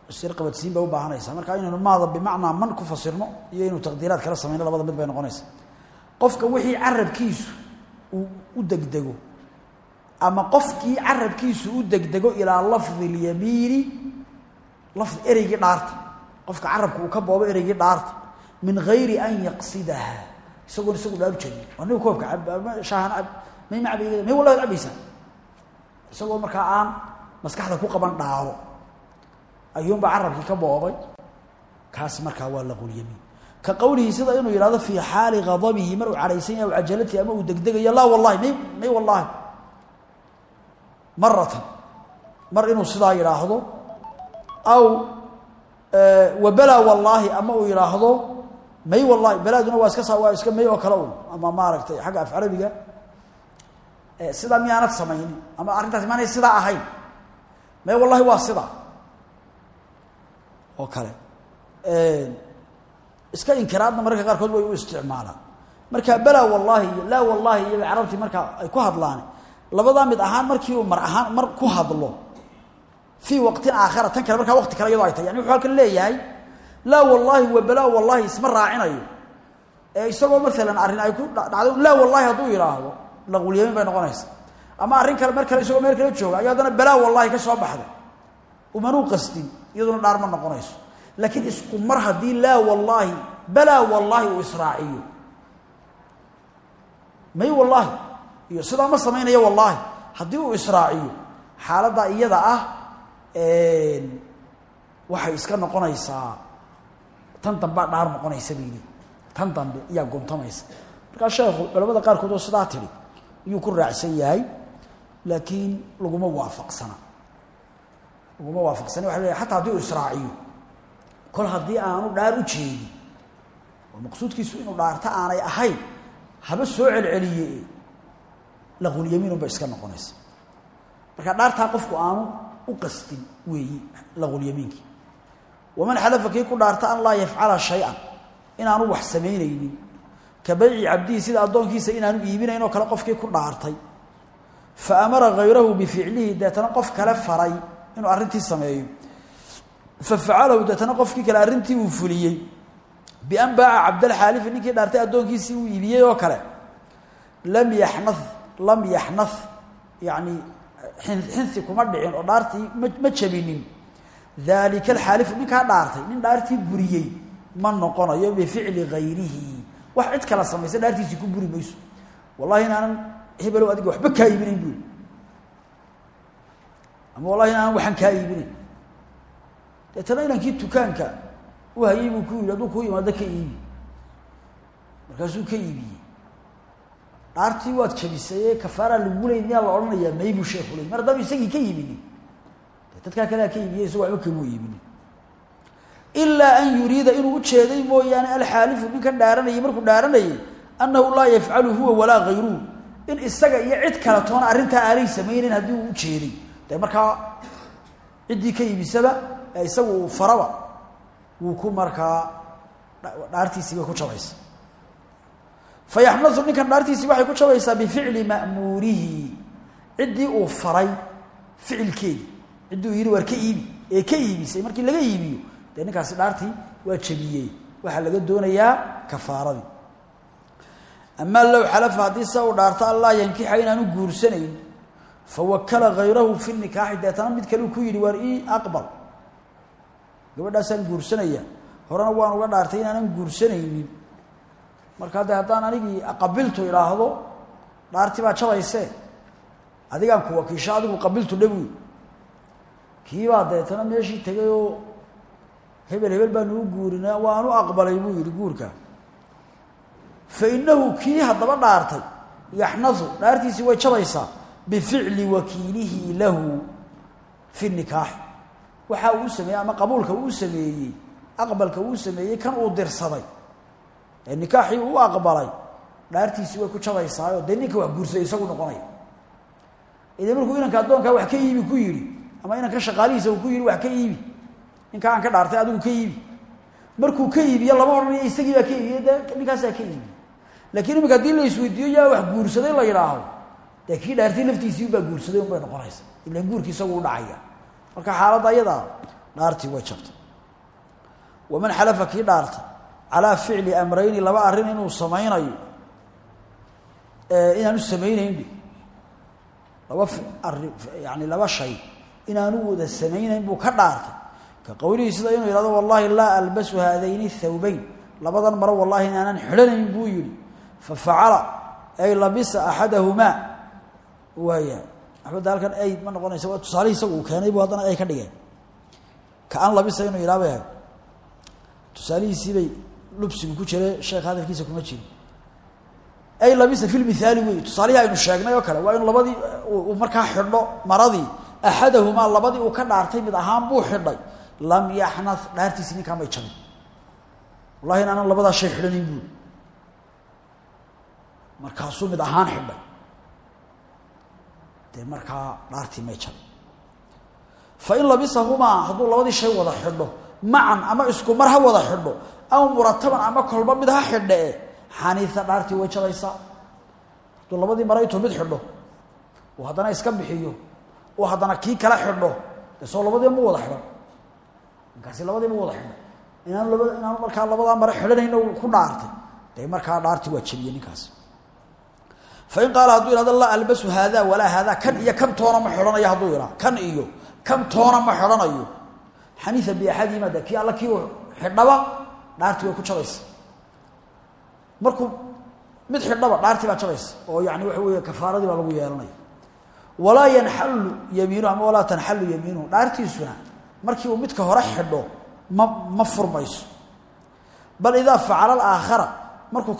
[SPEAKER 1] sir qabadsiin bay u baahanaysaa. Marka inaynu maada bimacnaa man ku fasirno iyo inuu taqdiiraad kala samayno labada mid bay noqonaysa qofka wixii carabkiisu uu u degdego ama qofkii carabkiisu u degdego ilaa lafdi اlyamiini lafdi ereygii dhaarta. Qofka carabka uu ka boobo ereygii dhaarta. Min gayri an yaqsidaha. Isagoon isagu dhaaru jeedin. Waa nig koobka shaahan may ma cabaygeeda may wallahi ad cabaysaa isagoo markaa aan maskaxda ku qaban dhaaro ayuunbaa carabkii ka boobay kaasi markaa waa laqulyamiin ka qowlihi sida inuu yidhahdo fii xaali ghadabihi mar uu cadhaysan yahay aw cajalatihi ama uu degdegayo laa wallahi may may wallaahi. Maratan mar inuu sidaa yidhaahdo aw wabalaa wallaahi ama uu yidhaahdo may wallahi balaaduna waa iska waa iska may oo kale un ama maaragtay xagga af carabiga sidaa miyaanad samaynin ama arrintaas maanay sidaa ahayn. May wallahi waa sidaa oo kale. Iska inkiraadna mararka qaarkood way u isticmaalaan. Marka balaa wallaahi iyo laa wallaahi iyo carabtii markaa ay ku hadlaan. Labadaa mid ahaan markii uu mar ahaan mar ku hadlo fii waqtin aakhara tan kale markaa waqti kale iyadoo ay tahay. Yani wuxuu halkan leeyahay laa wallaahi wa balaa wallaahi isma raacinayo. Ee isagoo maalan arrin ay ku dhacdo laa wallaahi hadduu yidhaahdo laqulyamin bay noqonaysa. Ama arrin kale mar kale isagoo meel kale jooga ayaa haddana balaa wallaahi ka soo baxday umanuu qasdin iyaduna dhaar ma noqonayso. Laakiin isku mar haddii laa wallaahi balaa wallaahi uu israaciyo. May wallaahi iyo sidaa ma samaynayo wallaahi. Haddii uu israaciyo xaaladdaa iyada ah waxay iska noqonaysaa. Tan dambaa dhaar noqonaysa bayli tan dambe iyaa guntamaysa markaa sheekhu culamada qaarkood oo sidaa tidhi ayuu ku raacsan yahay laakiin laguma waafaqsana laguma waafaqsana waxa leeyahay xataa haddii uu israaciyo kol haddii aanu dhaar u jeedin oo maqsuudkiisu inuu dhaarto aanay ahayn haba soo celceliye laqulyamiinunba iska noqonaysa. Marka dhaartaa qofku aanu u qastin weeyi laqulyamiinkii waman xalafa kii ku dhaarta an laa yafcala shay-an inaanu wax samaynaynin ka bayci cabdihi sida addoonkiisa inaanu iibinayn oo kale qofkii ku dhaartay. Fa amara hayrahu bificlihi deetana qof kale faray inuu arrintii sameeyo. Fa facalahu deetana qofkii kale arrintii uu fuliyey. Bian baaca cabdalxaalifi ninkii dhaartay addoonkiisii uu iibiyey oo kale. Lam yaxna lam yaxna yani xinsi kuma dhicin oo dhaartii ma jabinin. Daalika alxaalifu ninkaa dhaartay nin dhaartii buriyey ma noqonayo bificli hayrihi wax cid kala samaysa dhaartiisii ku buri mayso. Wallahi inaanan hebelow adiga waxba kaa iibinayn buuri ama wallahi inaanan waxaan kaa iibinayn deetana inankii dukaanka u hayay buu ku yidhi hadduu kuu yimaado ka iibi. Markaasuu ka iibiyey. Dhaartii waad jabisay kafaara lagu leyn miyaa la odhanayaa may buu sheekhu ley mar haddaba isagii ka iibinin dadkaa kalea ka iibiyey isago waxba kamuu iibinin ilaa an yuriida inuu ujeeday mooyaane alxaalifu ninkan dhaaranayay markuu dhaaranayay annahu laa yafcalu huwa walaa hayruhu isaga iyo cid kale toona arrintaa aanay samayneyn haddii dee markaa ciddii ka iibisaba ee isagu uu faraba wuu ku markaa dhaartiisii ku jabaysa. Fa yaxnasu ninkan dhaartiisii waxay ku jabaysaa bificli ma'muurihi. Ciddii uu faray ficilkeedii. Ciddii uu yidhi waar ka iibi. Ee ka iibisay. Markii laga iibiyo dee ninkaasi dhaartii waa jabiyey. Waxaa laga doonayaa kafaaradii. Amaa low xalafa haddii se uu dhaarto allaa yankixa inaanu guursanayn fawakala hayrahu fi nikaaxi deetana mid kale uu ku yidhi waar ii aqbal gabadhaasaan guursanaya horena waan uga dhaartay inaanan guursanaynin markaa dee haddaan anigii qabiltu idhaahdo dhaartii baa jabaysee adigaan ku wakiisho adigu qabiltu dhabuy kiibaa deetana meeshii tegay oo hebel hebel baa nuu guurinaa waanu aqbalay buu yidhi guurka fa innahu kii haddaba dhaartay yaxnasu dhaartiisii bificli wakiilihi lahu fi nikaaxi waxa uu sameeyey ama qabuulka uu sameeyey aqbalka uu sameeyey kan uu dirsaday. ee nikaaxii uu aqbalay dhaartiisii way ku jabaysaayo dee ninka wax guursaday isagu noqonaya ide markuu inanka addoonkaa wax ka iibi ku yidhi ama inanka shaqaalihiisa uu ku yidhi wax ka iibi ninka aan ka dhaartay adigu ka iibi markuu ka iibiyo lama odhanayo isagii baa ka iibiye dee ninkaasaa ka iibiye laakiin la dee kii dhaartay baa guursaday unbay noqonaysa. Ilan guurkii isagu u dhacaya. Marka xaaladda ayadaa dhaartii way jabtay. Waman xalafa kii dhaartay calaa ficli amrayni laba arrin inuu samaynayo inaanu samaynaynbi laba ari yani laba shay inaanu wada samaynayn buu ka dhaartay. Ka qowlihii sida inuu yihahdo wallahi laa albasu haadayni thawbayn. Labadan maro wallahi inaanan xidhanayn buu yihi fafacala ay labisa axadahumaa waaya axmedda halkan ay ma noqonaysa waa tusaalihii isaga uu keenay bu haddana ay ka dhigeen. Kaan labisa inuu yidhaha bay ahayd tusaalihiisiibay lubsigu ku jire sheekh hadalkiisa kuma jiro ay labisa fi lmithaali wey tusaalihii aynu sheegnay oo kale waa inu labadii uu markaa xidho maradii axadahumaa labadii uu ka dhaartay mid ahaan buu xidhay. Lam yaxna dhaartiisi ninkaa may jabin. Wallahi in aanan labadaa shay xidhanayn buuri markaasuu mid ahaan xidhay dee markaa dhaartii may jabin fain labisahumaa hadduu labadii shay wada xidho macan ama isku mar ha wada xidho aw murataban ama kolba mid ha xidhe xaniisa dhaartii way jabaysaa hadduu labadii mara intuu mid xidho uu haddana iska bixiyo uu haddana kii kala xidho dee soo labadii ma wada xidhan markaasi labadii ma wada xidhan inaanu laba inaanu markaa labadaa mare xidhanayna ku dhaartay dee markaa dhaartii waa ninkaasi fain qaala hadduu ihahdo laa albasu haada walaa haada kan iyo kan toona ma xidhanayo hadduu ihaa kan iyo kan toona ma xidhanayo xaniia biaxadihima de kii alla kii xidhaba dhaartii way ku jabaysa markuu mid xidhaba dhaartii baa jabaysa oo yani waxa weeye kafaaradii baa lagu yeelanaya walaa yanxallu yamiinuhu ama walaa tanxallu yamiinuhu dhaartiisuna markii uu midka hore xidho ma ma furmayso bal idaa facala alaakhara markuu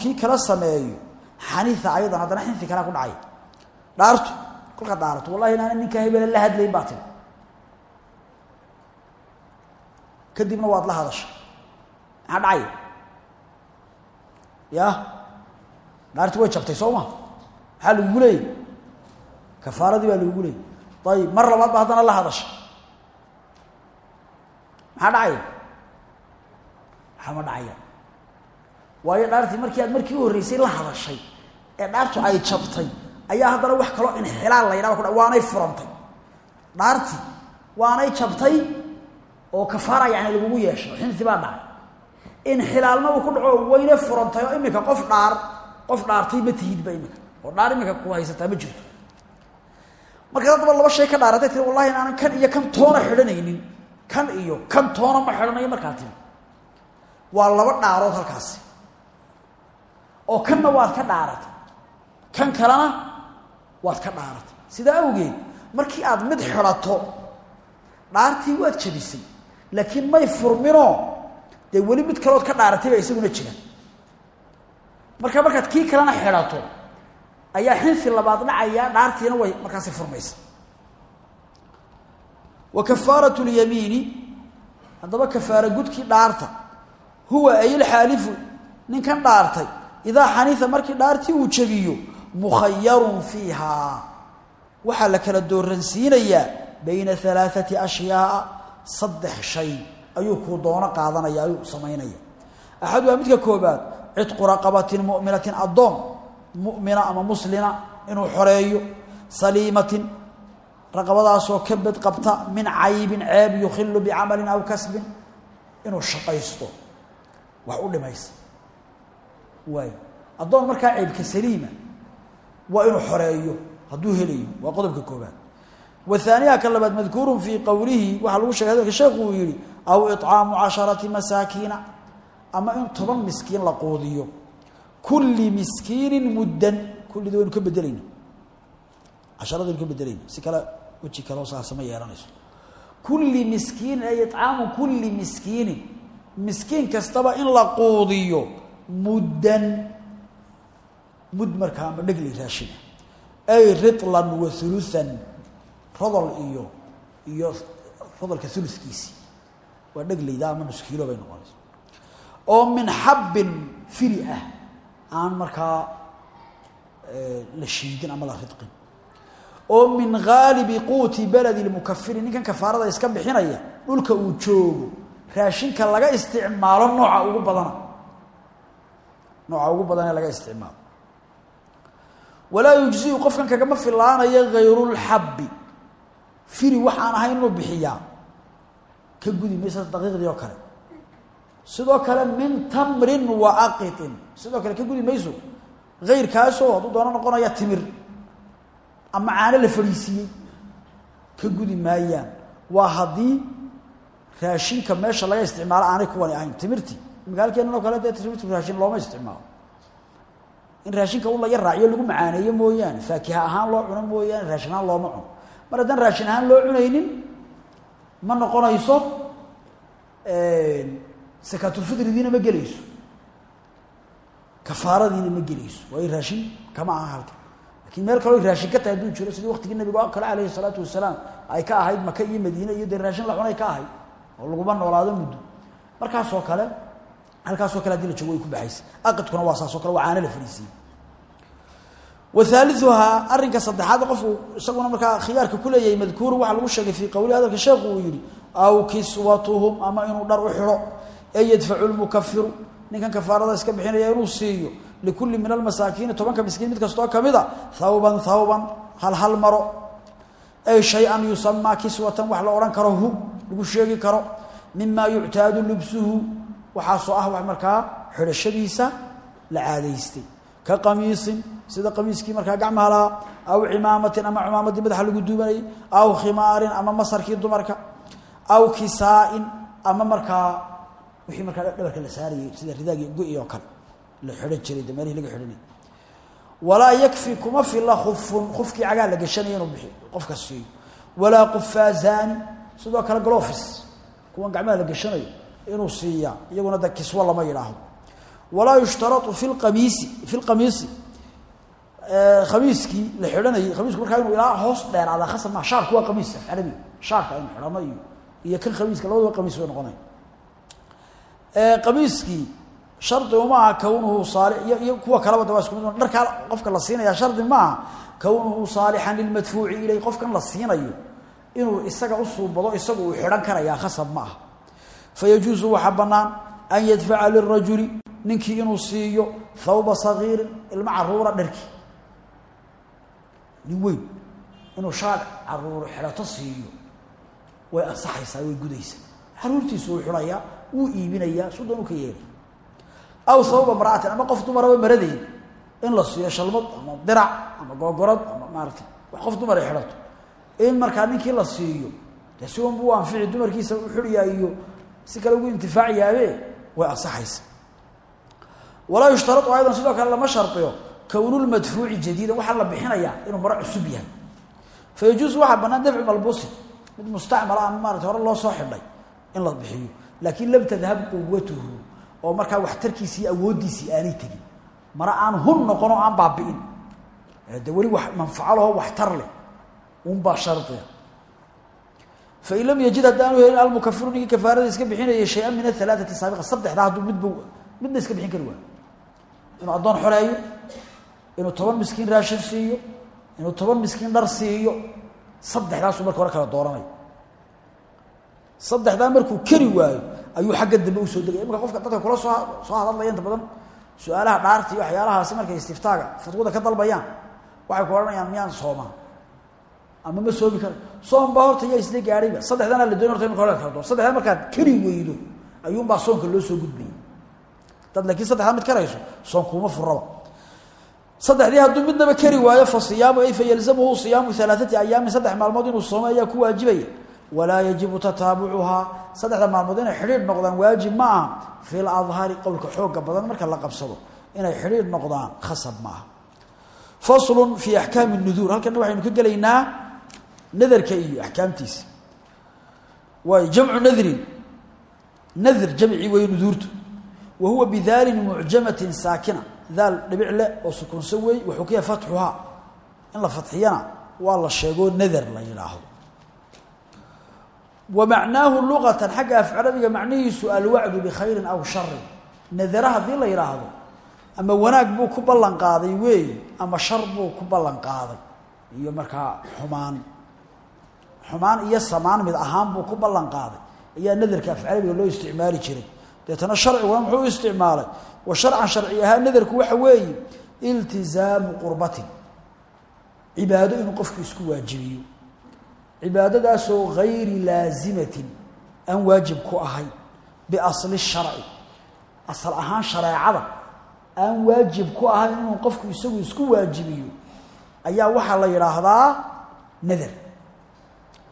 [SPEAKER 1] xaniia ayadan haddana xinfi kalea ku dhacay. Dhaartu kolkaad dhaarato wallahi inaana ninkaa hebele la hadlayn baa kadibna waad la hadashay maxaa dhacay? Ya dhaarti way jabtay soo ma? Maxaa lagugu leeyay? Baa lagugu leeyay. Ayib mar labaad ba haddana la hadashay maxaa dhacaya maxaa ma dhacaya waayo dhaartii markii aad markii u la hadashay ee dhaartu ay jabtay ayaa haddana wax kaloo inxilaal la yidhahdo ku waanay furantay. Dhaartii waanay jabtay oo kafaara yani lagugu yeeshay xinsi baa dhacay. Inxilaalna uu ku dhaco wayna furantay oo imika qof dhaar qof dhaartay ma tihidba imika oo dhaar imika ku haysataa ma jirto. Markaad haddaba laba shay ka dhaaratay tiri wallahi inaanan kan iyo kan toona xidhanaynin kan iyo kan toona ma xidhanayo markaa tiri waa laba dhaarood halkaasi oo kanna waad ka dhaaratay. Kan kalena waad ka dhaaratay. Sidaa awgeed markii aad mid xidhato dhaartii waad jabisay laakiin may furminoo dee weli mid kalood ka dhaaratay baa isaguna jira. Marka markaad kii kalena xidhato ayaa xinsi labaad dhacaya dhaartiina way markaasi furmaysa. Wa kafaaratu lyamiini haddaba kafaara gudkii dhaarta huwa ayilxaalifu ninkan dhaartay idaa xaniisa markii dhaartii uu jabiyo mukhayarun fiihaa waxaa la kala dooransiinayaa bayna alaaثati ashyaaa saddex shay. Ayuu kuu doono qaadanaya ayuu samaynaya. Axaduhaa midka koobaad cidqu raqabatin mu'minatin addoon mu'mina ama muslina inuu xoreeyo saliimatin raqabadaasoo ka bed qabta min caybin ceeb yukhilu bicamalin aw kasbin inuu shaqaysto wax u dhimaysa waay. Addoon markaa ceebka saliima waa inuu xoreeyo hadduu helayo waa qodobka koobaad wahaaniha ka labaad madkuurun fii qowlihi waxaa lagu shegay hadalka sheekhu uu aw iطcaamu casharati masaakiina. Ama in toban miskiin la quudiyo. Kulli miskiinin muddan. Kullida waynu ka bedelayna casharadaynu ka bedelayna si kale weji kaleo saarsama yeelanayso. Kulli miskiinin ay icaamu kulli miskiinin. Miskiin kastaba in la quudiyo muddan mud markaa ama dhegli raashina ay riطlan wa uluan rodol iyo iyo rodolka ulukiisii waa dheglayda ama nus kiilo bay noqonaysa oo min xabbin fili aan markaa la shiidin ama la ridqin. Oo min haalibi quuti beledi lmukafiri ninkan kafaarada iska bixinaya dhulka uu joogo raashinka laga isticmaalo nooca ugu badana nooca ugu badan ee laga isticmaalo. Walaa yujziu qofkan kagama filaanayo hayrulxabbi fili waxaan ahayn inuu bixiyaa. Ka gudi maysa daqiiqdii oo kale. Sidoo kale min tamrin wa aqitin. Sidoo kale ka gudi mayso. Hayrkaasoo hadduu doono noqonaya timir. Ama caano la fadhiisiiyey ka gudi maayaan. Waa haddii raashinka meesha laga isticmaalo aanay kuwani ahayn. Timirtii magaalkeenan oo kale dee raashin looma isticmaalo. In raashinka un laga raaciyo lagu macaaneeyo mooyaane faakiha ahaan loo cuno mooyaane raashin ahaan looma cuno. Mar haddaan raashin ahaan loo cunaynin ma noqonayso sakaatulfitridiina ma gelayso. Kafaaradiina ma gelayso. Waayo raashin kama aha halka laakiin meel kaloo raashin ka tahay hadduu jiro sidii waktigii nabiga o kale alayhi salaatu wasalaam ay ka ahayd maka iyo madiine iyo dee raashin la cunay ka ahayd oo laguma noolaado muddo. Markaasoo kale halkaasoo kale haddii la joogo way ku baxaysa. Aqidkuna waa saasoo kale waa caano la fadhiisiyey wahaaliuhaa arrinka saddexaad qofku isaguna markaa khiyaarka ku leeyahay madkuuru waxaa lagu sheegay fii qowli hadalka sheekhu uu yihi aw kiswatuhum ama inuu dhar u xidho ee yadfacu lmukafiru ninkan kafaarada iska bixinaya inuu siiyo likulli min almasaakiini tobanka miskiin mid kastoo ka mid a thawban thawban hal hal maro. Ay shay-an yusamaa kiswatan wax la odhan karo hu lagu sheegi karo. Mima yuctaadu lubsuhu waxaasoo ah wax markaa xidhashadiisa la caadaystay ka qamiisin sida qamiiskii markaa gacmaha lahaa aw cimaamatin ama cimaamadii madaxa lagu duubanayay aw khimaarin ama masarkii dumarka aw kisaa-in ama markaa wixii markaa dhabarka la saarayay sida ridaagi go-i oo kale la xidhan jiray dameerihii laga xidhanay. Walaa yakfi kuma fila kufun kufkii cagaa la gashanaya inuu bixi qofka siiyo. Walaa qufaazaani sidoo kale glofis kuwan gacmaha la gashanayo inuu siiyaa iyaguna da kiswo lama yidhaahdo. Walaa yushtarau fi lqamiisi fi lqamiisi khamiiskii la xidhanayay khamiisku markaa inuu ilaa hoos dheeraada khasab maa shaarku waa qamiis af carabi shaarka aynu xidhano iyo iyo kan khamiiska labadaba qamiis way noqonaya qamiiskii shardi umaaha kownuhu saali iyo kuwa kaleba da waa isku mid dharkaa qofka la siinaya shardi maaha kownuhu saalixan lilmadfuuci ilay qofkan la siinayo inuu isaga u suubado isagu uu xidhan karayaa khasab ma aha fayajuusu waxaa bannaan an yadfaca lirajuli ninkii inuu siiyo thawba sagiirin ilmo caruura dharkii nin weyn inuu shaal carruur xidhato siiyo. Way ansaxaysaa way gudaysaa. Caruurtiisu uu xidhayaa wuu iibinayaa sudan u ka yeelay aw thawba maraatin ama qof dumaraba maradeed in la siiyo shalmad ama dirac ama googorad ama maarata wax qof dumar ay xidhato si kale ugu intifaaciyaabe way ansaxaysa. Walaa yushtarau aydan sidoo kale lama shardiyo kownulmadfuuci jadiidan waxaa la bixinayaa inuu maro cusub yahay. Fa yajuusu waxaa bannaan dafcu malbuusin mid mustacmala ama maarata hore loo soo xidhay in la bixiyo. Laakiin lam tadhab quwatuhu oo markaa waxtarkiisii awooddiisii aanay tegin. Mara aan hun noqon oo aan baabi'in. De weli wax manfaco laho waxtar leh unbaa shardiga fain lam yajid haddaanu helin almukafiru ninkii kafaarada iska bixinayay shay-an min ahalaaati saabiqa saddexdaa hadduu midba midna iska bixin kari waayo inuu addoon xoreeyo inuu toban miskiin raashin siiyo inuu toban miskiin dhar siiyo saddexdaasuu marka hore kala dooranaya saddexdaa markuu keri waayo ayuu xagga dambe u soo degaya imaka qofka dadka kula soo soo hadadlaya inta badan su'aalaha dhaarta iyo waxyaalahaasi markay istiftaaga fatwada ama ma soomi kara soom baa horta yaa isla gaadhayba. La doon horta marka hore kala doon saddexdaa markaad keri weydo ayuunbaa soonka loo soo gudbayay dad laakiin saddexdaa mid karayso soon kuuma furaba. Saddexdii hadduu midnaba keri waayo fa ay fa yalzamuhu siyaamu alaaati ayaamin saddex maalmood inuu soomo ku waajibaya. Walaa yajibu tataabucuhaa saddexda maalmood inay xidhiidh noqdaan waajib ma aha. Fi ladhari qowlka xooga badan marka la qabsado inay xidhiidh noqdaan khasab ma aha faslun fii axkaami nuduur. Halkana waxaynu ka gelaynaa nadarka iyo axkaamtiisa. Waay jamcu nadrin nadr jamci weeye nuduurtu. Wa huwa bidaalin mucjamatin saakina daal dhibic leh oo sukunsan weey waxukiya fatxuhaa in la fadxiyana waa la sheegoo nadar la yidhaahdo wa macnaahu luqatan xagga af carabiga macnihiisu alwacdu bikhayrin aw sharin nadara haddii la yidhaahdo ama wanaag buu ku ballan qaaday weey ama shar buu ku ballan qaaday. Iyo markaa xumaan xumaan iyo samaan mid ahaan buu ku ballan qaaday. Ayaa nadarka af carabiga loo isticmaali jiray. Deetana sharciguna muxuu isticmaalay? Wa sharcan sharci ahaa nadarku waxa weeye iltizaamu qurbatin. Cibaado inuu qofku isku waajibiyo. Cibaadadaasoo gayri laasimatin aan waajib ku ahayn biasli sharci. Asal ahaan shareecada aan waajib ku ahayn inuu qofku isagu isku waajibiyo. Ayaa waxaa la yidhaahdaa nadar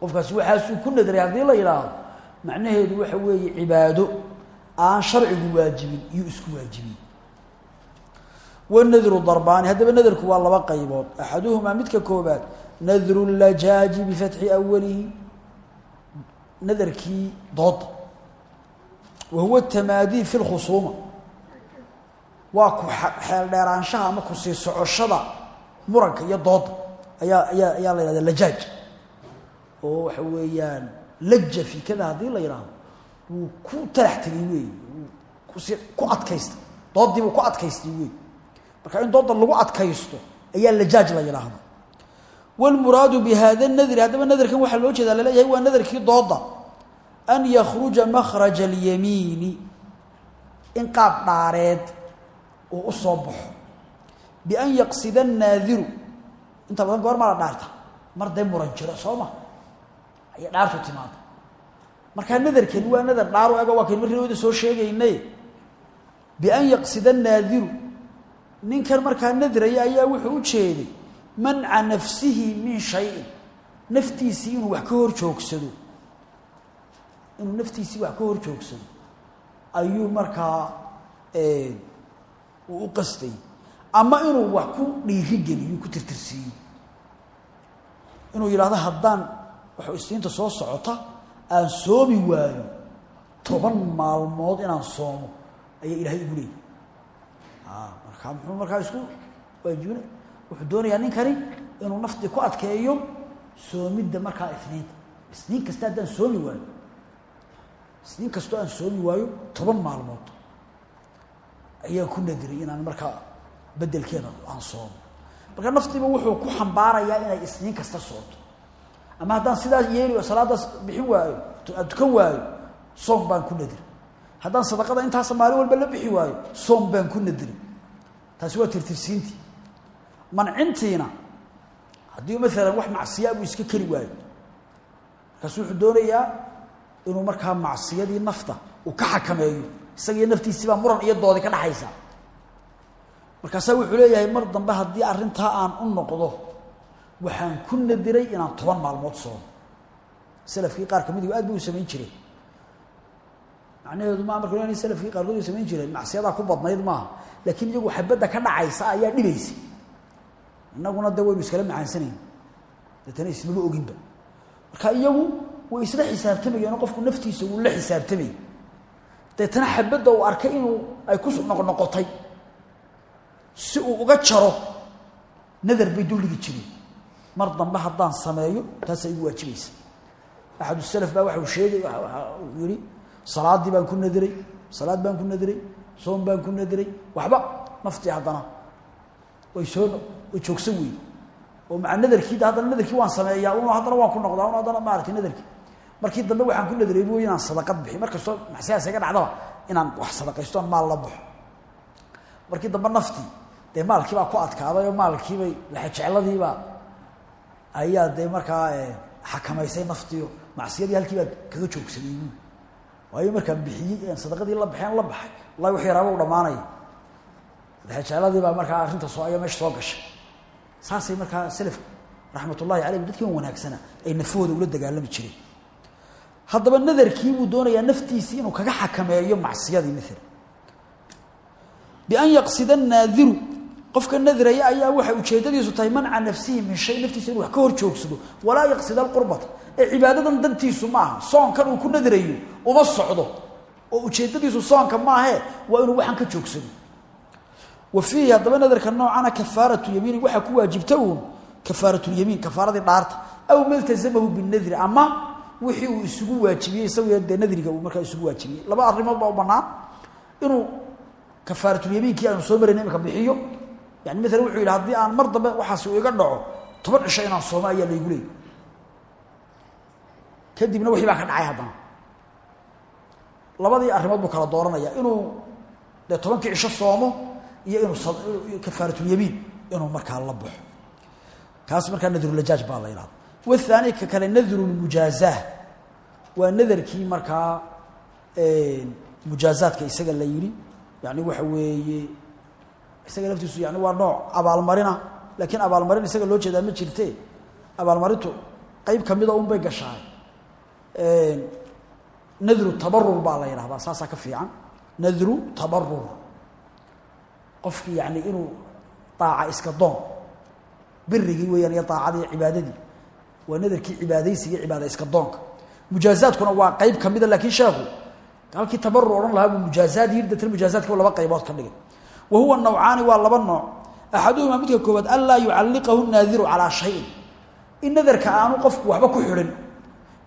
[SPEAKER 1] qofkaasi waxaasuu ku nadray haddii la yidhaahdo macnaheedu waxa weeye cibaado aan sharcigu waajibin iyo isku waajibin. Wanadru darbaani haddaba nadarku waa laba qaybood. Axaduhumaa midka koobaad nadru lajaaji bifatxi awalihi. Nadarkii dooda wa huwa tamaadii fi lkhusuuma waa ku xeel dheeraanshaha ama ku sii socoshada muranka iyo dooda ayaa ayaa ayaa oo waxa weeyaan laja fi kada haddii la yidhaahdo wuu ku talax tegay wey wuu kusi ku adkaystay doodii buu ku adkaystay wey marka in dooda lagu adkaysto ayaa lajaaj la yidhaahda wاlmuraadu bihada nadri haddaba nadarkan waxaa loo jeedaa laleeyahay waa nadarkii dooda an yakruja makhraja اlyamiini in qaab dhaareed uu u soo baxo bian yaqsida الnaadiru inta badan goor maa la dhaarta mar dee muran jiro soo ma Ayay dhaartu timaada markaa nadarkani waa nadar dhaar u ego waa kayn markii wada soo sheegaynay bian yaqsida الnaadiru ninkan markaa nadraya ayaa wuxuu u jeeday manca nafsihi min shayin. Naftiisii inuu wax ka hor joogsado. Inuu naftiisii wax ka hor joogsado. Ayuu markaa uu u qastay. Ama inuu wax ku dhiirigeliyo ku tirtirsiiyo. Inuu yidhahdo haddaan istiinta soo socota aan soomi waayo toban maalmood inaan soomo ayaa ilaahay igu leeyay markaa muxuu markaa isku waajibina wuxuu doonayaa ninkani inuu naftii ku adkeeyo soomidda markaa isniinta. Isniin kasta haddaan soomi waayo. Isniin kastoo aan soomi waayo toban maalmood ayaan ku nadiray inaan markaa bedelkeeda aan soomo. Marka naftiiba wuxuu ku xambaarayaa inay isniin kasta soomto ama haddaan sidaas yeeli salaadaas bixin waayo aan tukan waayo soom baan ku nadiray haddaan sadaqada intaasa maalin walba la bixi waayo soom baan ku nadiray taasi waa tirtirsiintii. Mancintiina haddii maalan wax macsiyaa buu iska keri waayo markaasu wuxuu doonayaa inuu markaa macsiyadii nafta uu ka xakameeyo isagiiyo naftiisibaa muran iyo doodi ka dhaxaysa. Markaasaa wuxuu leeyahay mar dambe haddii arrintaa aan u noqdo waxaan ku nadiray inaan toban maalmood soomo salafkii qaar ka midigu aad bay u samayn jireen macnaheedu maa marka salafkii qaarkood u samayn jireen macsiyadaa ku badnayd maaha. Laakiin iyagu xabadda ka dhacaysa ayaa dhibaysa innaguna de waynu iskala macaansanayn deetana ismaba oginba. Marka iyagu way isla xisaabtamayeenoo qofku naftiisa wuu la xisaabtamayay deetana xabadda uu arkay inuu ay ku noqnoqotay. Si uu uga jaro nadar bay duldhigi jireen mar dambe haddaan sameeyo taasaa igu waajibaysa axad salaf baa waxa sheegay waxa uu yihi baan ku nadiray salaad baan ku nadiray soom baan ku nadiray waxba naftii haddana way soo way joogsan weyn. Oo maca nadarkii haddana nadarkii waan sameeyaa un haddana waan ku noqdaa un haddana maaragtay nadarkii markii dambe waxaan ku nadiray bu inaan sadaqad bixi mar kastoo maxsiyaas iga dhacdaba inaan wax sadaqaysto maal la baxo. Markii dambe naftii dee maalkii baa ku adkaaday oo maalkiibay laxajecladiibaa ayaa dee markaa xakamaysay naftiio macsiyadii halkii baa kaga joogsaday bu waayo markaan bixiyey sadaqadii la baxeen la baxay. Wallahi wax yaraaba u dhamaanaya laxajecladii baa markaa arrinta soo ayaa meesha soo gashay. Saasay markaa selafku raxmat ullahi calayhim dadkiian wanaagsana ay nafahooda ula dagaalami jireen. Haddaba nadarkii buu doonayaa naftiisii inuu kaga xakameeyo macsiyadii maala bian yaqsida naadiru qofka nadraya ayaa waxay ujeedadiisu tahay manca nafsihi min shay naftiisa inuu wax ka hor joogsado. Walaa yaqsida alqurbata. Ee cibaadadan dantiisu maaha soonkan uu ku nadrayo uma socdo. Oo ujeedadiisu soonka maahee waa inuu waxaan ka joogsado. Wa fiihi haddaba nadarka noocana kafaaratu yamiini waxaa ku waajibta uun kafaaratulyamiin kafaaradii dhaarta. Aw maltasamahu binadri ama wixii uu isugu waajibiyey isagu dee nadriga uu markaa isugu waajibiyey. Laba arrimood baa u banaan inuu kafaaratulyamiinkii aanu soo marayna imika bixiyo yani maalan wuxuu yidhi haddii aan mar dambe waxaas uu iga dhaco toban cisho inaan soomo ayaa laygu leeyay. Kadibna wixii baa ka dhacay haddana. Labadii arrimood buu kala dooranaya inuu dee tobankii cisho soomo iyo inuu kafaaratulyamiin inuu markaa la baxo. Kaas markaa nadrulajaaj baa la yidhahda wahaani ka kale nadrulmujaazaa waa nadarkii markaa mujaazaadka isaga la yidhi. Yani waxa weeye isaga laftiisu yani waa nooc abaalmarina laakiin abaalmarin isaga loo jeedaa ma jirte. Abaalmarintu qeyb kamida un bay gashaay. Nadru tabarur baa la yidhahdaa saasaa ka fiican. Nadru tabarur qofkii yani inuu daaca iska doon birigii weeyaan iyo daacadii cibaadadii waa nadarkii cibaadaysiga cibaada iska doonka. Mujaazaadkuna waa qeyb kamida laakiin sheekhu halkii tabarur odhan lahaa buu mujaazaad yiri deetna mujaazaadka laba qaybood ka dhigay wa huwa nawcaani waa laba nooc. Axaduhumaa midka koowaad an laa yucalliqahu naadiru calaa shayin. In nadarka aanu qofku waxba ku xidhin.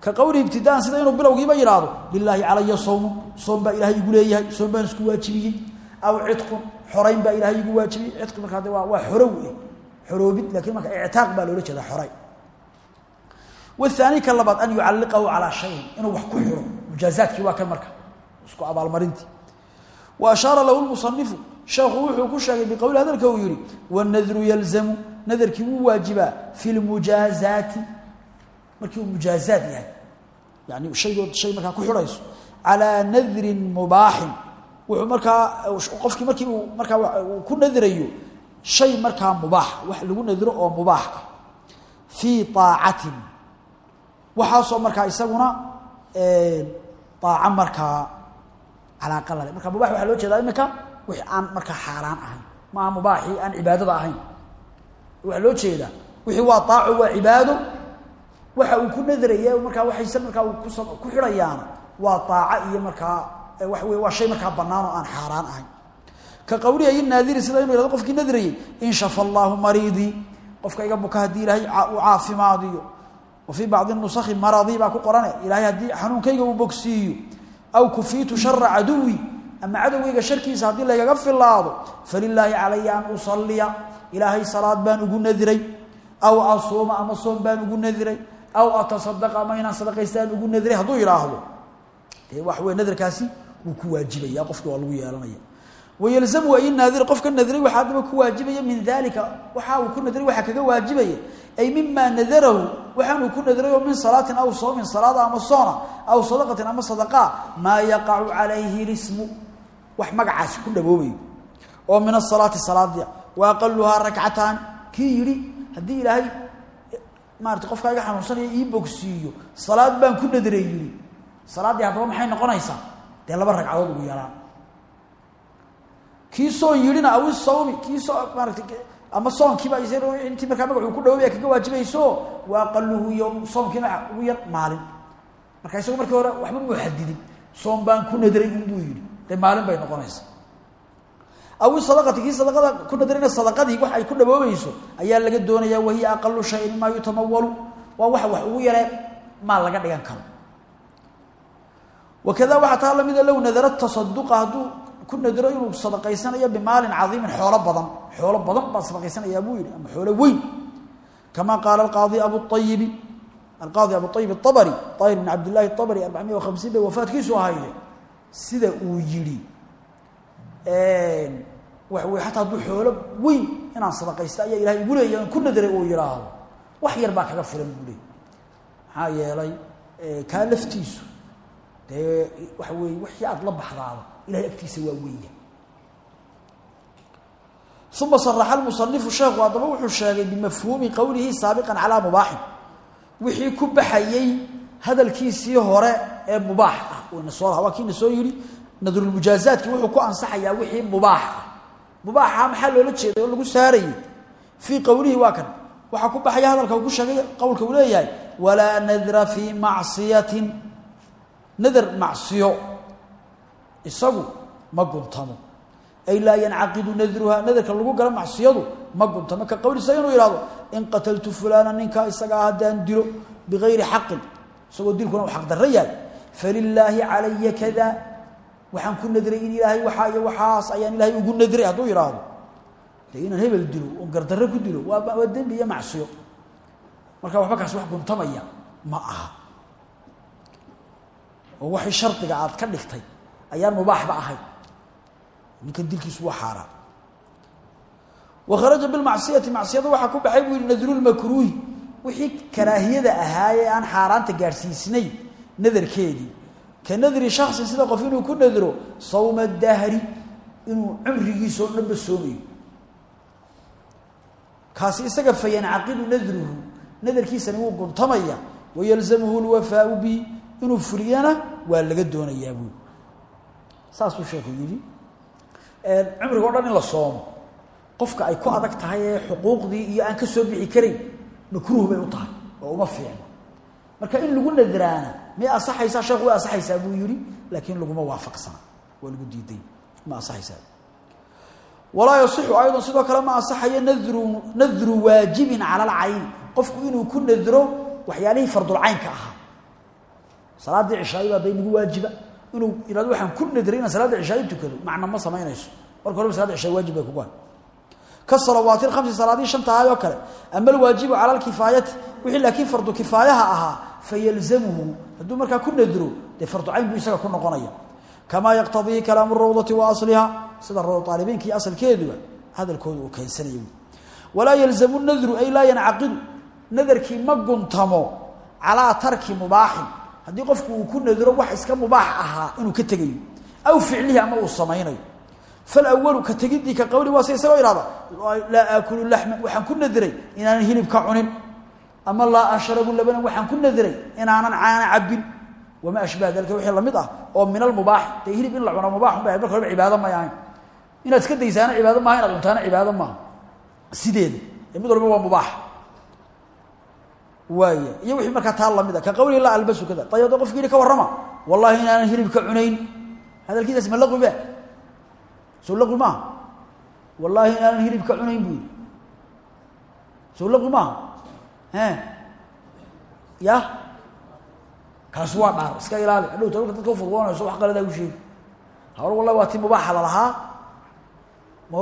[SPEAKER 1] Ka qowlihi ibtidaan sida inuu bilowgiiba yidhaahdo lilaahi calaya sowmu soom baa ilaahay igu leeyahay soom baan isku waajibiyey. Aw cidqun xorayn baa ilaahay igu waajibiyey. Cidqi markaa de waa waa xorow eh xoroobid lakiin marka ictaaq baa loola jeedaa xoray. Wahaani ka labaad an yucalliqahu calaa shayin inuu wax ku xidho mujaazaadkii waa kan marka isku abaalmarintii. Wa ashaara lahu lmusanifu sheekhu wuxuu ku sheegay biqowli hadalka uu yihi wanadru yalzamu nadarkii wuu waajibaa fi lmujaazaati markii uu mujaazaad yahay. Yani shaygood shay markaa ku xidhayso. Calaa nadrin mubaaxin wuxuu markaa qofkii markii uu markaa ku nadirayo shay markaa mubaax wax lagu nadiro oo mubaax ah. Fii aacatin waxaasoo markaa isaguna aaco markaa calaaqa lale marka mubax waxaa loo jeedaa imika wixii aan markaa xaaraan ahayn maaha mubaaxii aan cibaadada ahayn. Waxaa loo jeedaa wixii waa aaco waa cibaado waxa uu ku nadraya markaa waxayse markaa ku xidhayaana waa aaco iyo markaa waxa wey waa shay markaa bannaan oo aan xaaraan ahayn. Ka qawliya i naadiri sida inu yhahdo qofkii nadrayey in shafa allaahu mariidii. Qofka iga buka haddii ilaahay uu caafimaadiyo. Wa fii bacdi nusakhi maradii baa ku qorane ilaahay haddii xanuunkayga uu bogsiiyo aw kufiitu shara caduwi ama cadowgayga sharkiisa haddii laygaga filaado falilaahi calaya an usaliya ilaahay salaad baan ugu nadiray. Aw asuuma ama soom baan ugu nadiray. Aw atasadaqa ama inaan sadaqaystaan ugu nadiray. Hadduu yidhaahdo dee waxa wey nadarkaasi wuu ku waajibaya qofki waa lagu yeelanaya. Wayalzamu ay naadir qofka nadiray waxaa adaba ku waajibaya min dalika waxa uu ku nadiray waxaa kaga waajibaya. Ay mima nadarahu waxaanuu ku nadiray oo min salaatin aw soomin salaada ama soona aw sadaqatin ama sadaqa maa yaqacu calayhi lismu wax magacaasi ku dhaboobayo oo min asalaati salaadia wa aqaluhaa rakcataan kii yidhi ilaahay maarata qofkaa iga xanuunsanaya ii salaad baan ku nadiray yidhi. Salaaddii haddaba maxay noqonaysaa? Dee laba ragcadood ugu yaraan kii soon yidhina awi sawmi kii soo maarata ama soonkiiba intii markaa magacuu ku dhawoobaya kaga waajibayso wa aqaluhu yowm soomkiina ugu yar maalin. Marka isagu markii hore waxba muu xadidin soom baan ku nadiray unbuu yidhi dee maalin bay noqonaysa aw sadaqati kii sadaqada ku nadirayna sadaqadii wax ay ku dhawoobayso ayaa laga doonayaa wahiya aqalu shayin maa yutamawalu. Waa wax wax ugu yaree maal laga dhigan karo. Wakada waxaa taa lamida low nadara tasaduqa hadduu ku nadiro inuu sadaqaysanayo bimaalin cadiimin xoolo badan. Xoolo badan baa sadaqaysanayaa buu yihi ama xoolo weyn. Kama qaala alqaadi abuayibi alqaadi abuayib abari ayir bin cabdillahi abari arbacamiya wa hamsiin bay wafaadkiisu ahayde sida uu yidhi waxa wey xataa hadduu xoolo weyn inaan sadaqaysta ayaa ilahay igu leeya ku nadiray uu yidhaahdo. Wax yar baa kaga filan buu leey maxaa yeelay kaa laftiisu dee waxa weeye wixii aada la baxdaaba ilahay agtiisa waa weya uma saraxa almusanifu sheekhu haddaba wuxuu sheegay bimafhuumi qowlihi saabiqan calaa mubaaxin. Wixii ku baxayey hadalkiisii hore ee mubaax ah. Na soo laha waa kiina soo yidhi nadrulmujaazaadki wuxuu ku ansaxayaa wixii mubaax ah. Mubaaxa maxaa loola jeeday lagu saarayey fii qowlihi waa kan. Waxaa ku baxaya hadalka uu sheegay qowlka uu leeyahay walaa nadra fii macsiyatin. Nadar macsiyo. Isagu ma guntamo. Ay laa yancaqidu nadruha nadarka lagu gala macsiyadu ma guntamo. Ka qowlisa inuu ihahdo in qataltu fulana ninkaa isagaa haddaan dilo bigayri xaqin. Dilkuna u xaqdarro yahay falilaahi calaya kada. Waxaan ku nadray in ilaahay waxaa iyo waxaas ayaan ilaahay ugu nadray hadduu yidhaahdo de inaan hebel dilo oon gardarro ku dilo waa dembi iyo macsiyo. Marka waxba kaas wax guntamaya ma aha. Oo waxay shardiga aad ka dhigtay ayaan mubaaxba ahay. Ninkan dilkiisu waa xaaraan wa kharaja bilmacsiyati macsiyada waxaa ku nadarkeedii ka nadri shaksin sida qof inuu ku nadro sawma dahri inuu cumrigiisao dhanba soomayo kaasi isaga fayancaqidu nadruhu nadarkiisani wuu guntamaya wayalzamuhu lwafaau bi inuu fuliyana waa laga doonayaa buu. Saasuu sheekhu yidhi cumriga o dhan in la soomo qofka ay ku adag tahay ee xuquuqdii iyo aan ka soo bixi karayn makruuh bay u tahay oo uma fiicno marka in lagu nadraana may asaxaysaa sheekhu way asaxaysaa? buu yihi laakiin laguma waafaqsana. Waa lagu diiday. Ma asaxaysaa. Walaa yasixu aydan sidoo kale ma asaxayo nadru nadru waajibin cala alcayni. Qofku inuu ku nadro waxyaalihii fardulcaynka ahaa. Salaaddii cishaayi baa day nagu waajiba. Inuu ihahdo waxaan ku nadray inaan salaadda cishaayi tukado macna ma samaynayso. Marka horeba salada cishaayi waajib bay kugu hay kasalawaati lkhamsi salaadii shanta ahay oo kale ama alwaajibu cala alkifaayati. Wixii laakiin fardu kifaayaha ahaa fayalzamuhu hadduu markaa ku nadro dee farducayn buu isaga ku noqonaya kamaa yaqtadiihi kalaamu rawdati wa asliha sida rawda aalibiinka iyo asalkeeduba hadalkooda uu keensanaya walaa yalzamu nadru ay laa yancaqidu nadarkii ma guntamo calaa tarki mubaaxin haddii qofku uu ku nadro wax iska mubaax ahaa inuu ka tegayo aw ficlihi ama uu samaynayo falawalu ka tegidii ka qawli waa se isagoo ihahda laa aakulu laxman waxaan ku nadray inaanan hilib ka cunin ama laa ashrabu labanan waxaan ku nadray inaanan caana cabin wamaa ashbaha dalika wixii la mid ah oo min almubaax. Dee hilib in la cuno mubaaxun bay ahayd marka horeba cibaado may ahayn inaad iska daysaana cibaado maaha inaad cuntaana cibaado maaha sideeda ee mid walba waa mubaax. Waaya iyo wixii markaa taa la mid a ka qawlihi laa albasu kada hadda qofki yihi ka warrama wallahi inaanan hilib ka cunayn. Hadalkiisaas ma laqwi ba soo laqwi maaha wallaahi inaanan hilib ka cunayn buu yidhi. Soo laqwi maaha ya? Kaasi waa dhaar iska ilaali. Hadhowta halka dadka ufudboonayso wax qaladaa u sheegi hawr wallahi waa ti mubaaxa lalahaa m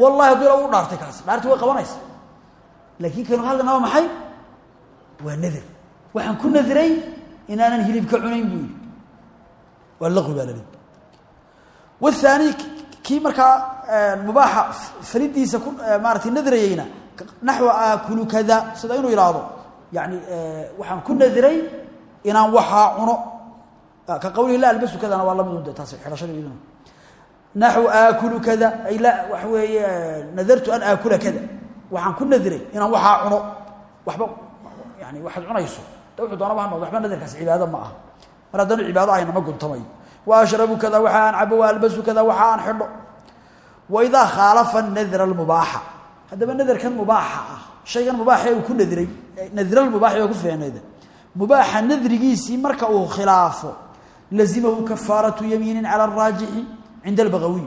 [SPEAKER 1] wallahi haddii lagu dhaartay kaasi dhaarti way qabanaysa. Laakin kanu halkan waa maxay? Waa nader waxaan ku nadray inaanan hilib ka cunayn buu yidhi. Waa laqwi baa lali wathani kii markaa mubaaxa falidiisa ku maaratay nadrayeyna naxwa aakulu kada sida inuu ihahdo yani waxaan ku nadray inaan waxaa cuno ka qawlihi la albasu kadana waa la mid de taas xidhashada iyaduna naxw aakulu kada ay la weeye nadartu an aakula kada waxaan ku nadray inaan waxaa cuno waxba yani waxaad cunayso de doonaba ha waxba nadarkaas cibaado ma aha mar haddaanu cibaado ahayna ma guntamayo wa ashrabu kada waxa cabo wa albasu kada waxa xidho wa idaa khaalafa nadra almubaaxa haddaba nadarkan mubaaxa ah. Shaygan mubaaxa uu ku nadray nadralmubaaxi waa ku fiicnayda mubaaxa nadrigiisii marka uu khilaafo lazimahu kafaaratu yamiinin cala araajixi cinda albagawiy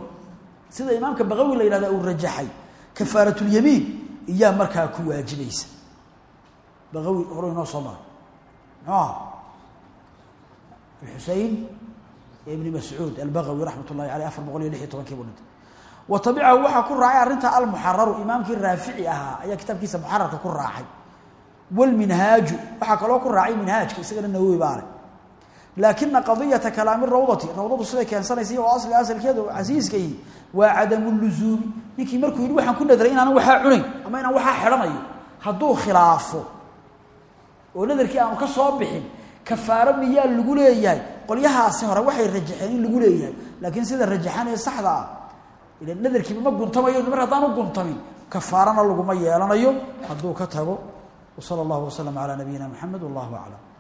[SPEAKER 1] sida imaamka bagawi la yihahda uu rajaxay. Kafaaratulyamiin iyaa markaa ku waajibaysa bagawi hore inoo soo mara muxuu aha xusein ibni mascuud albagawi raxmat ullahi aleyh afar boqol iyo lix iyo wa tabicahu waxaa ku raacay arrinta almuxararu imaamkii raafici ahaa ayaa kitaabkiisa muxararka ku raacay. Wlminhaaju waxaa kaloo ku raacay minhaajka isagana nawowi baale laakina qadiyata kalaami rawdati rawdadu siday keensanaysa oo asliga asalkeedu casiiskayi waa cadamu luzuumi ninkii markuu yidhi waxaan ku nadray inaanan waxaa cunayn ama inaan waxaa xidhanayo. Hadduu khilaafo oo nadarkii aanu ka soo bixin lagu leeyahay. Qolyahaasi hore waxay rajaxeen lagu leeyahay laakiin sida rajaxan ee saxda ah ila nadarkiiba ma guntamayo mar haddaan u guntamin kafaarana laguma yeelanayo. Hadduu ka tago wsala allahu wasalam calaa nabiyina maxamed wallahu aclam